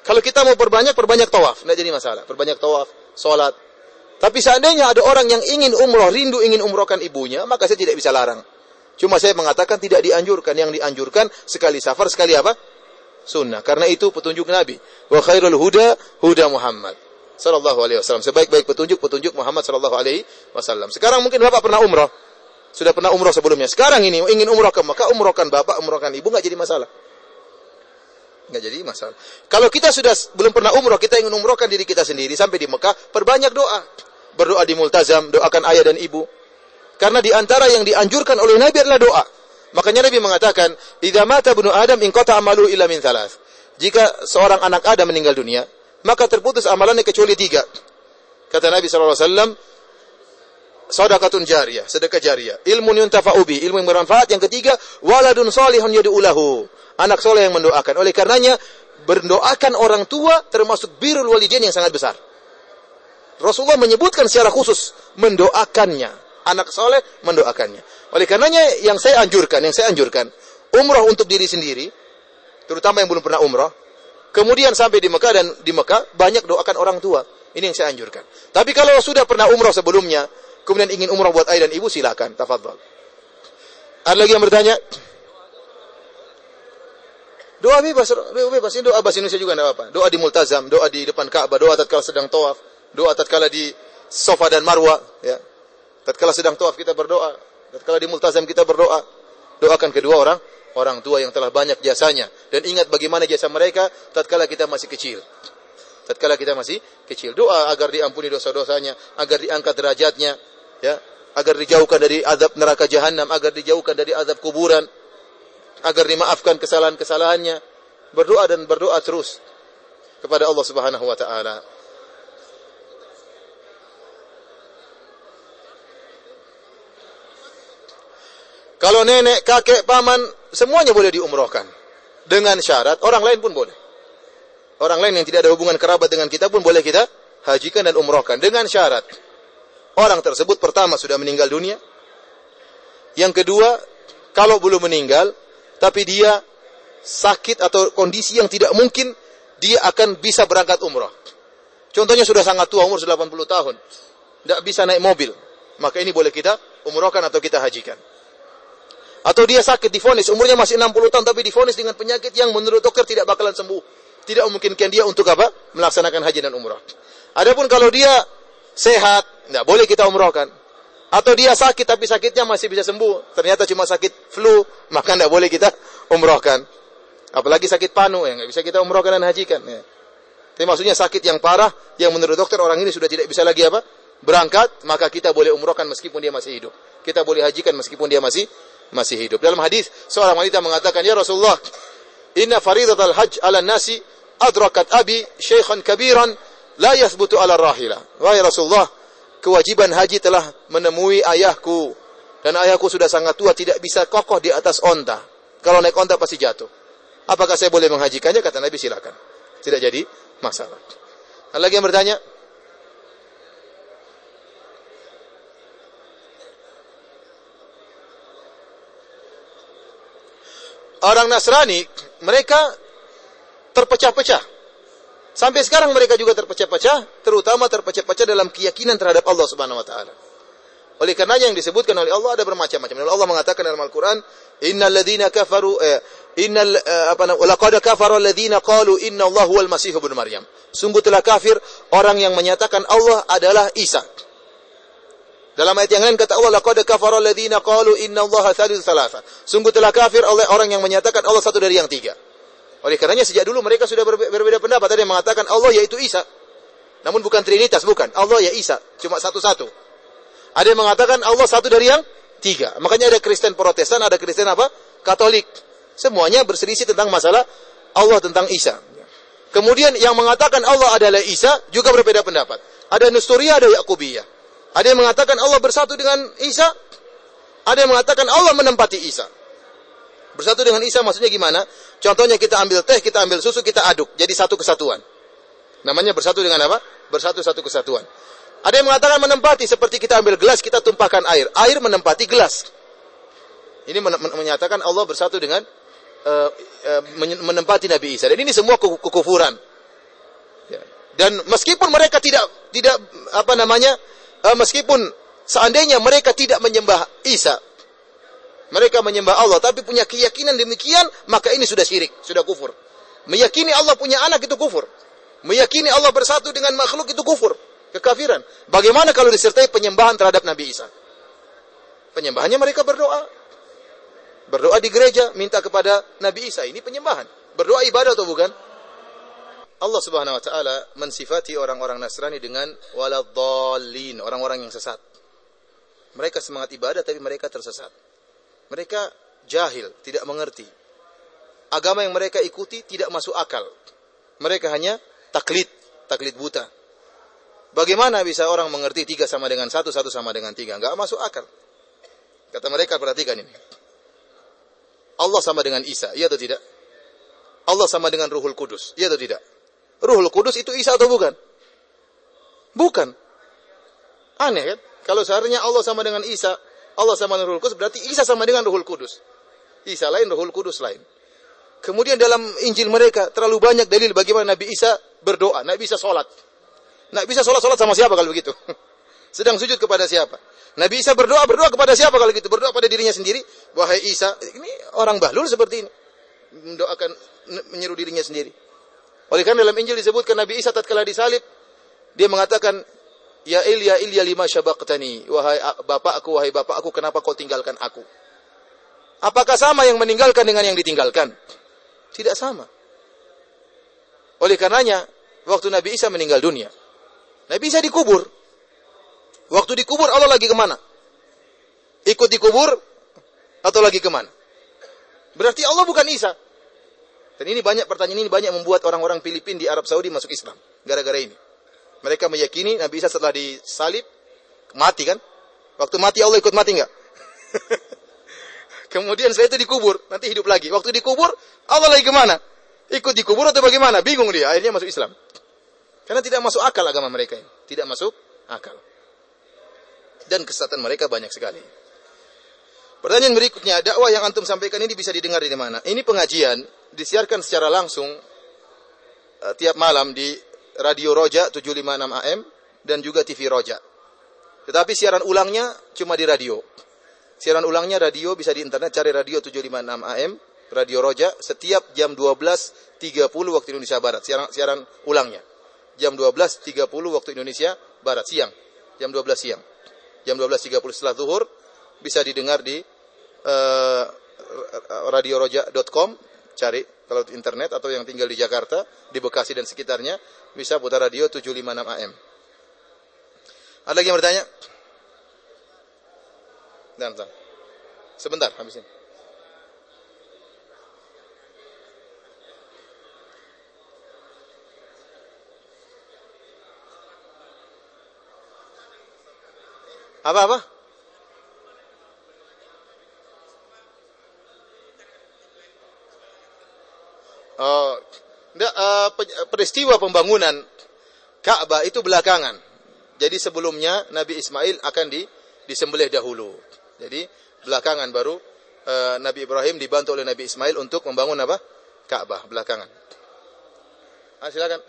Kalau kita mau perbanyak, perbanyak tawaf. Tidak jadi masalah. Perbanyak tawaf, sholat. Tapi seandainya ada orang yang ingin umroh, rindu ingin umrohkan ibunya, maka saya tidak bisa larang. Cuma saya mengatakan tidak dianjurkan. Yang dianjurkan sekali safar, sekali apa? Sunnah. Karena itu petunjuk Nabi. Wa khairul huda, huda Muhammad. Sallallahu alaihi wasallam. Sebaik-baik petunjuk, petunjuk Muhammad sallallahu alaihi wasallam. Sekarang mungkin Bapak pernah umroh. Sudah pernah umroh sebelumnya. Sekarang ini ingin umroh ke Mekah, umrohkan Bapak, umrohkan Ibu, nggak jadi masalah nggak jadi masalah. Kalau kita sudah belum pernah umroh, kita ingin umrohkan diri kita sendiri sampai di Mekah, perbanyak doa. Berdoa di multazam, doakan ayah dan ibu. Karena di antara yang dianjurkan oleh Nabi adalah doa. Makanya Nabi mengatakan, "Idza mata ibnu Adam in qata amalu illa min thalath." Jika seorang anak Adam meninggal dunia, maka terputus amalannya kecuali tiga. Kata Nabi sallallahu alaihi wasallam, sadaqatun jariyah, sedekah jariyah, ilmu yuntafa'u bi, ilmu yang bermanfaat. Yang ketiga, waladun salihun yad'u lahu, anak soleh yang mendoakan. Oleh karenanya, berdoakan orang tua termasuk birul walidain yang sangat besar. Rasulullah menyebutkan secara khusus mendoakannya. Anak soleh mendoakannya. Oleh karenanya yang saya anjurkan, yang saya anjurkan, umrah untuk diri sendiri, terutama yang belum pernah umrah, kemudian sampai di Mekah dan di Mekah banyak doakan orang tua. Ini yang saya anjurkan. Tapi kalau sudah pernah umrah sebelumnya, kemudian ingin umrah buat ayah dan ibu, silakan. Tafadhal. Ada lagi yang bertanya? Doa bebas, doa bebas. Ini doa bahasa Indonesia juga tidak apa. Doa di multazam, doa di depan Ka'bah, doa tatkala sedang tawaf, doa tatkala di sofa dan marwah. Ya. Tatkala sedang tawaf kita berdoa, tatkala di multazam kita berdoa. Doakan kedua orang, orang tua yang telah banyak jasanya. Dan ingat bagaimana jasa mereka tatkala kita masih kecil tatkala kita masih kecil. Doa agar diampuni dosa-dosanya, agar diangkat derajatnya, ya, agar dijauhkan dari azab neraka jahanam, agar dijauhkan dari azab kuburan, agar dimaafkan kesalahan-kesalahannya. Berdoa dan berdoa terus kepada Allah Subhanahu wa taala. Kalau nenek, kakek, paman, semuanya boleh diumrohkan. Dengan syarat, orang lain pun boleh. Orang lain yang tidak ada hubungan kerabat dengan kita pun boleh kita hajikan dan umrohkan dengan syarat. Orang tersebut pertama sudah meninggal dunia. Yang kedua, kalau belum meninggal, tapi dia sakit atau kondisi yang tidak mungkin, dia akan bisa berangkat umroh. Contohnya sudah sangat tua, umur 80 tahun. Tidak bisa naik mobil. Maka ini boleh kita umrohkan atau kita hajikan. Atau dia sakit, difonis, umurnya masih 60 tahun, tapi difonis dengan penyakit yang menurut dokter tidak bakalan sembuh tidak memungkinkan dia untuk apa? Melaksanakan haji dan umrah. Adapun kalau dia sehat, tidak boleh kita umrahkan. Atau dia sakit tapi sakitnya masih bisa sembuh, ternyata cuma sakit flu, maka tidak boleh kita umrahkan. Apalagi sakit panu ya, nggak bisa kita umrahkan dan hajikan. Ya. Tapi maksudnya sakit yang parah, yang menurut dokter orang ini sudah tidak bisa lagi apa? Berangkat, maka kita boleh umrahkan meskipun dia masih hidup. Kita boleh hajikan meskipun dia masih masih hidup. Dalam hadis seorang wanita mengatakan, "Ya Rasulullah, Inna faridatal hajj ala nasi adrakat abi syekhan kabiran la yathbutu ala rahila. Wahai Rasulullah, kewajiban haji telah menemui ayahku dan ayahku sudah sangat tua tidak bisa kokoh di atas onta. Kalau naik onta pasti jatuh. Apakah saya boleh menghajikannya? Kata Nabi silakan. Tidak jadi masalah. Ada lagi yang bertanya? Orang Nasrani mereka terpecah-pecah. Sampai sekarang mereka juga terpecah-pecah, terutama terpecah-pecah dalam keyakinan terhadap Allah Subhanahu wa taala. Oleh karenanya yang disebutkan oleh Allah ada bermacam-macam. Allah mengatakan dalam Al-Qur'an, "Innal ladzina kafaru eh, innal eh, apa namanya? Laqad kafara alladzina qalu inna Allah huwal Masih Maryam." Sungguh telah kafir orang yang menyatakan Allah adalah Isa. Dalam ayat yang lain kata Allah, "Laqad kafara alladziina qalu inna Allaha thalithu thalatha." Sungguh telah kafir oleh orang yang menyatakan Allah satu dari yang tiga. Oleh karenanya sejak dulu mereka sudah berbeda pendapat. Ada yang mengatakan Allah yaitu Isa. Namun bukan Trinitas, bukan. Allah ya Isa, cuma satu-satu. Ada yang mengatakan Allah satu dari yang tiga. Makanya ada Kristen Protestan, ada Kristen apa? Katolik. Semuanya berselisih tentang masalah Allah tentang Isa. Kemudian yang mengatakan Allah adalah Isa juga berbeda pendapat. Ada Nusturia, ada Yakubiyah. Ada yang mengatakan Allah bersatu dengan Isa. Ada yang mengatakan Allah menempati Isa. Bersatu dengan Isa maksudnya gimana? Contohnya kita ambil teh, kita ambil susu, kita aduk. Jadi satu kesatuan. Namanya bersatu dengan apa? Bersatu satu kesatuan. Ada yang mengatakan menempati seperti kita ambil gelas, kita tumpahkan air. Air menempati gelas. Ini men menyatakan Allah bersatu dengan uh, uh, menempati Nabi Isa. Dan ini semua kekufuran. Dan meskipun mereka tidak tidak apa namanya meskipun seandainya mereka tidak menyembah Isa, mereka menyembah Allah tapi punya keyakinan demikian, maka ini sudah syirik, sudah kufur. Meyakini Allah punya anak itu kufur. Meyakini Allah bersatu dengan makhluk itu kufur, kekafiran. Bagaimana kalau disertai penyembahan terhadap Nabi Isa? Penyembahannya mereka berdoa. Berdoa di gereja minta kepada Nabi Isa, ini penyembahan. Berdoa ibadah atau bukan? Allah Subhanahu wa taala mensifati orang-orang Nasrani dengan waladhdallin, orang-orang yang sesat. Mereka semangat ibadah tapi mereka tersesat. Mereka jahil, tidak mengerti. Agama yang mereka ikuti tidak masuk akal. Mereka hanya taklid, taklid buta. Bagaimana bisa orang mengerti tiga sama dengan satu, satu sama dengan tiga? Enggak masuk akal. Kata mereka, perhatikan ini. Allah sama dengan Isa, iya atau tidak? Allah sama dengan Ruhul Kudus, iya atau tidak? Ruhul Kudus itu Isa atau bukan? Bukan. Aneh kan? Kalau seharusnya Allah sama dengan Isa, Allah sama dengan Ruhul Kudus, berarti Isa sama dengan Ruhul Kudus. Isa lain, Ruhul Kudus lain. Kemudian dalam Injil mereka terlalu banyak dalil bagaimana Nabi Isa berdoa, Nabi Isa sholat. Nabi Isa sholat, sholat sama siapa kalau begitu? Sedang sujud kepada siapa? Nabi Isa berdoa, berdoa kepada siapa kalau gitu? Berdoa pada dirinya sendiri. Wahai Isa, ini orang bahlul seperti ini. Mendoakan, menyeru dirinya sendiri. Oleh karena dalam Injil disebutkan Nabi Isa tatkala disalib, dia mengatakan, Ya Ilya Ilya lima syabaqtani. Wahai bapakku, wahai bapakku, kenapa kau tinggalkan aku? Apakah sama yang meninggalkan dengan yang ditinggalkan? Tidak sama. Oleh karenanya, waktu Nabi Isa meninggal dunia, Nabi Isa dikubur. Waktu dikubur Allah lagi ke mana? Ikut dikubur atau lagi ke mana? Berarti Allah bukan Isa. Dan ini banyak pertanyaan ini banyak membuat orang-orang Filipin di Arab Saudi masuk Islam. Gara-gara ini. Mereka meyakini Nabi Isa setelah disalib, mati kan? Waktu mati Allah ikut mati enggak? Kemudian setelah itu dikubur, nanti hidup lagi. Waktu dikubur, Allah lagi ke mana? Ikut dikubur atau bagaimana? Bingung dia, akhirnya masuk Islam. Karena tidak masuk akal agama mereka ini. Tidak masuk akal. Dan kesesatan mereka banyak sekali. Pertanyaan berikutnya, dakwah yang antum sampaikan ini bisa didengar di mana? Ini pengajian disiarkan secara langsung uh, tiap malam di Radio Roja 756 AM dan juga TV Roja. Tetapi siaran ulangnya cuma di radio. Siaran ulangnya radio bisa di internet cari radio 756 AM, Radio Roja setiap jam 12.30 waktu Indonesia Barat. Siaran siaran ulangnya. Jam 12.30 waktu Indonesia Barat siang. Jam 12 siang. Jam 12.30 setelah zuhur bisa didengar di uh, radioroja.com cari kalau internet atau yang tinggal di Jakarta, di Bekasi dan sekitarnya, bisa putar radio 756 AM. Ada lagi yang bertanya? Dan, sebentar, habisin. Apa-apa? Uh, peristiwa pembangunan Ka'bah itu belakangan. Jadi sebelumnya Nabi Ismail akan di, disembelih dahulu. Jadi belakangan baru uh, Nabi Ibrahim dibantu oleh Nabi Ismail untuk membangun apa? Ka'bah belakangan. Ah, silakan.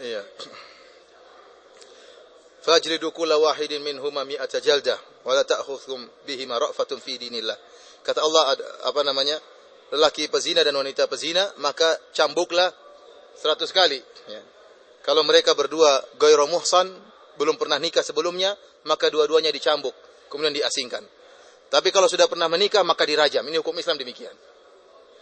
Iya. Fajlidu kulla wahidin minhuma mi'ata jaldah wa la ta'khudhukum bihima ra'fatun fi dinillah. Kata Allah apa namanya? Lelaki pezina dan wanita pezina, maka cambuklah seratus kali. Ya. Kalau mereka berdua ghairu muhsan, belum pernah nikah sebelumnya, maka dua-duanya dicambuk, kemudian diasingkan. Tapi kalau sudah pernah menikah, maka dirajam. Ini hukum Islam demikian.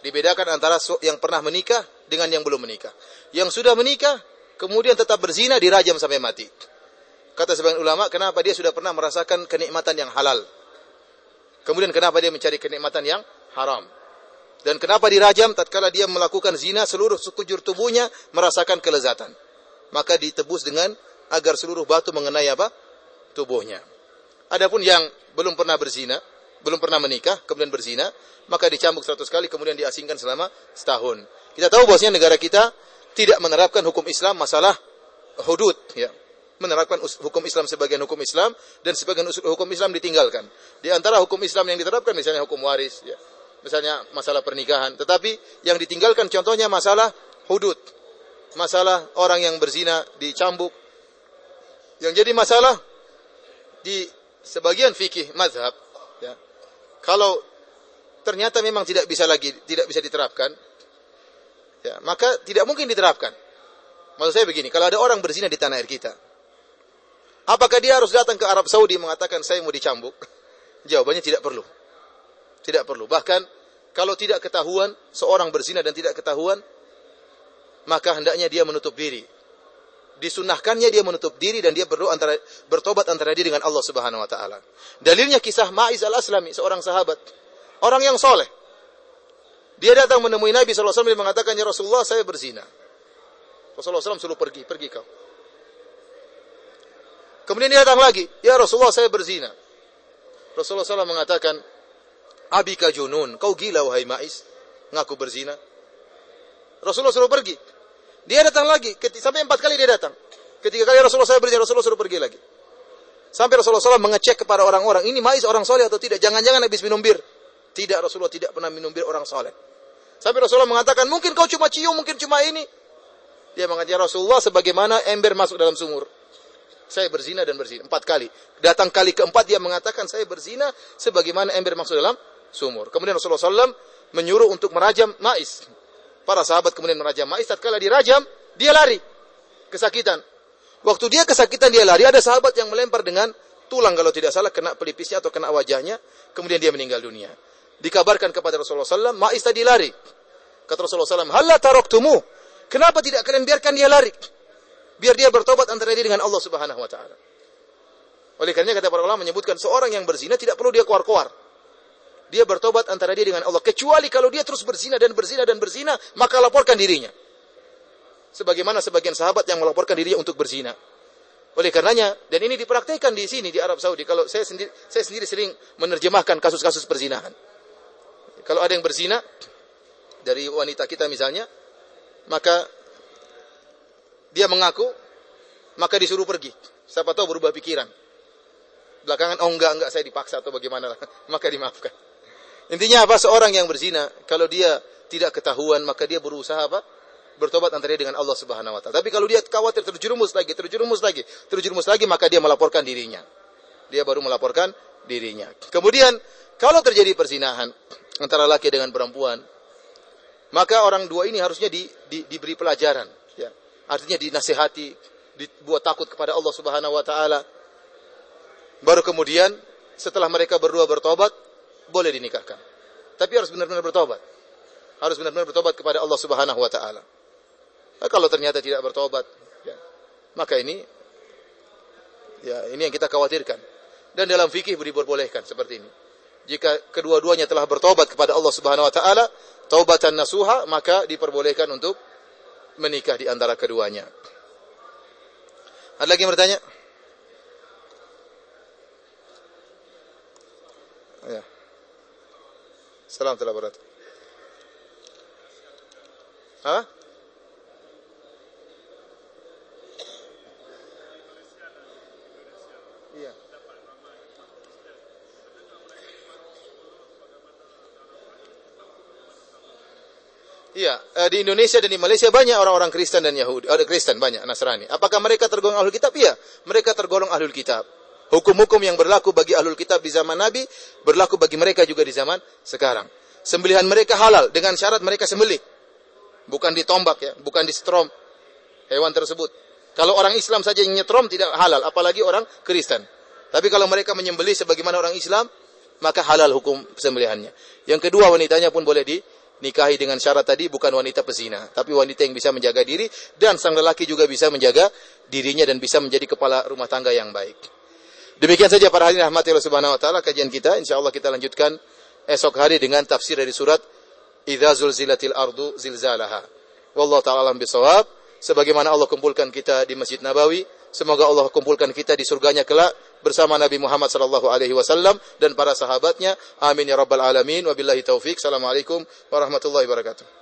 Dibedakan antara yang pernah menikah dengan yang belum menikah. Yang sudah menikah, kemudian tetap berzina dirajam sampai mati. Kata sebagian ulama, kenapa dia sudah pernah merasakan kenikmatan yang halal. Kemudian kenapa dia mencari kenikmatan yang haram? Dan kenapa dirajam tatkala dia melakukan zina seluruh sekujur tubuhnya merasakan kelezatan. Maka ditebus dengan agar seluruh batu mengenai apa? tubuhnya. Adapun yang belum pernah berzina, belum pernah menikah, kemudian berzina, maka dicambuk seratus kali, kemudian diasingkan selama setahun. Kita tahu bahwasanya negara kita tidak menerapkan hukum Islam masalah hudud, ya. Menerapkan hukum Islam sebagian hukum Islam dan sebagian hukum Islam ditinggalkan. Di antara hukum Islam yang diterapkan misalnya hukum waris, ya. Misalnya masalah pernikahan, tetapi yang ditinggalkan contohnya masalah hudud. Masalah orang yang berzina dicambuk. Yang jadi masalah di sebagian fikih mazhab ya, kalau ternyata memang tidak bisa lagi tidak bisa diterapkan ya, maka tidak mungkin diterapkan. Maksud saya begini, kalau ada orang berzina di tanah air kita, apakah dia harus datang ke Arab Saudi mengatakan saya mau dicambuk? Jawabannya tidak perlu. Tidak perlu. Bahkan kalau tidak ketahuan seorang berzina dan tidak ketahuan, maka hendaknya dia menutup diri disunahkannya dia menutup diri dan dia berdoa antara bertobat antara dia dengan Allah Subhanahu wa taala. Dalilnya kisah Ma'iz al-Aslami, seorang sahabat, orang yang soleh. Dia datang menemui Nabi SAW dan mengatakan, Ya Rasulullah, saya berzina. Rasulullah SAW suruh pergi, pergi kau. Kemudian dia datang lagi, Ya Rasulullah, saya berzina. Rasulullah SAW mengatakan, Abika junun, kau gila wahai Ma'iz, ngaku berzina. Rasulullah suruh pergi. Dia datang lagi, sampai empat kali dia datang. Ketika kali Rasulullah saya berjalan, Rasulullah suruh pergi lagi. Sampai Rasulullah SAW mengecek kepada orang-orang, ini mais orang soleh atau tidak? Jangan-jangan habis minum bir. Tidak, Rasulullah tidak pernah minum bir orang soleh. Sampai Rasulullah mengatakan, mungkin kau cuma cium, mungkin cuma ini. Dia mengatakan, ya Rasulullah sebagaimana ember masuk dalam sumur. Saya berzina dan berzina. Empat kali. Datang kali keempat dia mengatakan, saya berzina sebagaimana ember masuk dalam sumur. Kemudian Rasulullah SAW menyuruh untuk merajam mais. Para sahabat kemudian merajam Mais. Tatkala dirajam, dia lari. Kesakitan. Waktu dia kesakitan, dia lari. Ada sahabat yang melempar dengan tulang kalau tidak salah kena pelipisnya atau kena wajahnya. Kemudian dia meninggal dunia. Dikabarkan kepada Rasulullah SAW, Mais tadi lari. Kata Rasulullah SAW, Halla taroktumu. Kenapa tidak kalian biarkan dia lari? Biar dia bertobat antara dia dengan Allah Subhanahu Wa Taala. Oleh karenanya kata para ulama menyebutkan seorang yang berzina tidak perlu dia keluar-keluar dia bertobat antara dia dengan Allah. Kecuali kalau dia terus berzina dan berzina dan berzina, maka laporkan dirinya. Sebagaimana sebagian sahabat yang melaporkan dirinya untuk berzina. Oleh karenanya, dan ini dipraktikkan di sini di Arab Saudi. Kalau saya sendiri, saya sendiri sering menerjemahkan kasus-kasus perzinahan. Kalau ada yang berzina dari wanita kita misalnya, maka dia mengaku, maka disuruh pergi. Siapa tahu berubah pikiran. Belakangan, oh enggak, enggak, saya dipaksa atau bagaimana, maka dimaafkan. Intinya apa? Seorang yang berzina, kalau dia tidak ketahuan, maka dia berusaha apa? Bertobat antara dia dengan Allah Subhanahu wa taala. Tapi kalau dia khawatir terjerumus lagi, terjerumus lagi, terjerumus lagi, maka dia melaporkan dirinya. Dia baru melaporkan dirinya. Kemudian, kalau terjadi perzinahan antara laki dengan perempuan, maka orang dua ini harusnya di, di, diberi pelajaran, ya. Artinya dinasihati, dibuat takut kepada Allah Subhanahu wa taala. Baru kemudian setelah mereka berdua bertobat, boleh dinikahkan. Tapi harus benar-benar bertobat. Harus benar-benar bertobat kepada Allah Subhanahu wa taala. Nah, kalau ternyata tidak bertobat, ya, maka ini ya ini yang kita khawatirkan. Dan dalam fikih diperbolehkan seperti ini. Jika kedua-duanya telah bertobat kepada Allah Subhanahu wa taala, taubatan nasuha, maka diperbolehkan untuk menikah di antara keduanya. Ada lagi yang bertanya? Ya. Assalamualaikum warahmatullahi wabarakatuh. Hah? Iya, eh, di Indonesia dan di Malaysia banyak orang-orang Kristen dan Yahudi. Ada Kristen banyak, Nasrani. Apakah mereka tergolong ahlul kitab? Iya, mereka tergolong ahlul kitab. Hukum-hukum yang berlaku bagi ahlul kitab di zaman Nabi, berlaku bagi mereka juga di zaman sekarang. Sembelihan mereka halal, dengan syarat mereka sembelih. Bukan ditombak ya, bukan di strom hewan tersebut. Kalau orang Islam saja yang nyetrom tidak halal, apalagi orang Kristen. Tapi kalau mereka menyembelih sebagaimana orang Islam, maka halal hukum sembelihannya. Yang kedua wanitanya pun boleh dinikahi dengan syarat tadi bukan wanita pezina, tapi wanita yang bisa menjaga diri dan sang lelaki juga bisa menjaga dirinya dan bisa menjadi kepala rumah tangga yang baik. Demikian saja para hadirin rahmati Allah Subhanahu wa taala kajian kita. Insyaallah kita lanjutkan esok hari dengan tafsir dari surat Idza zulzilatil ardu zilzalaha. Wallahu taala alam bisawab. Sebagaimana Allah kumpulkan kita di Masjid Nabawi, semoga Allah kumpulkan kita di surganya kelak bersama Nabi Muhammad sallallahu alaihi wasallam dan para sahabatnya. Amin ya rabbal alamin. Wabillahi taufik. Assalamualaikum warahmatullahi wabarakatuh.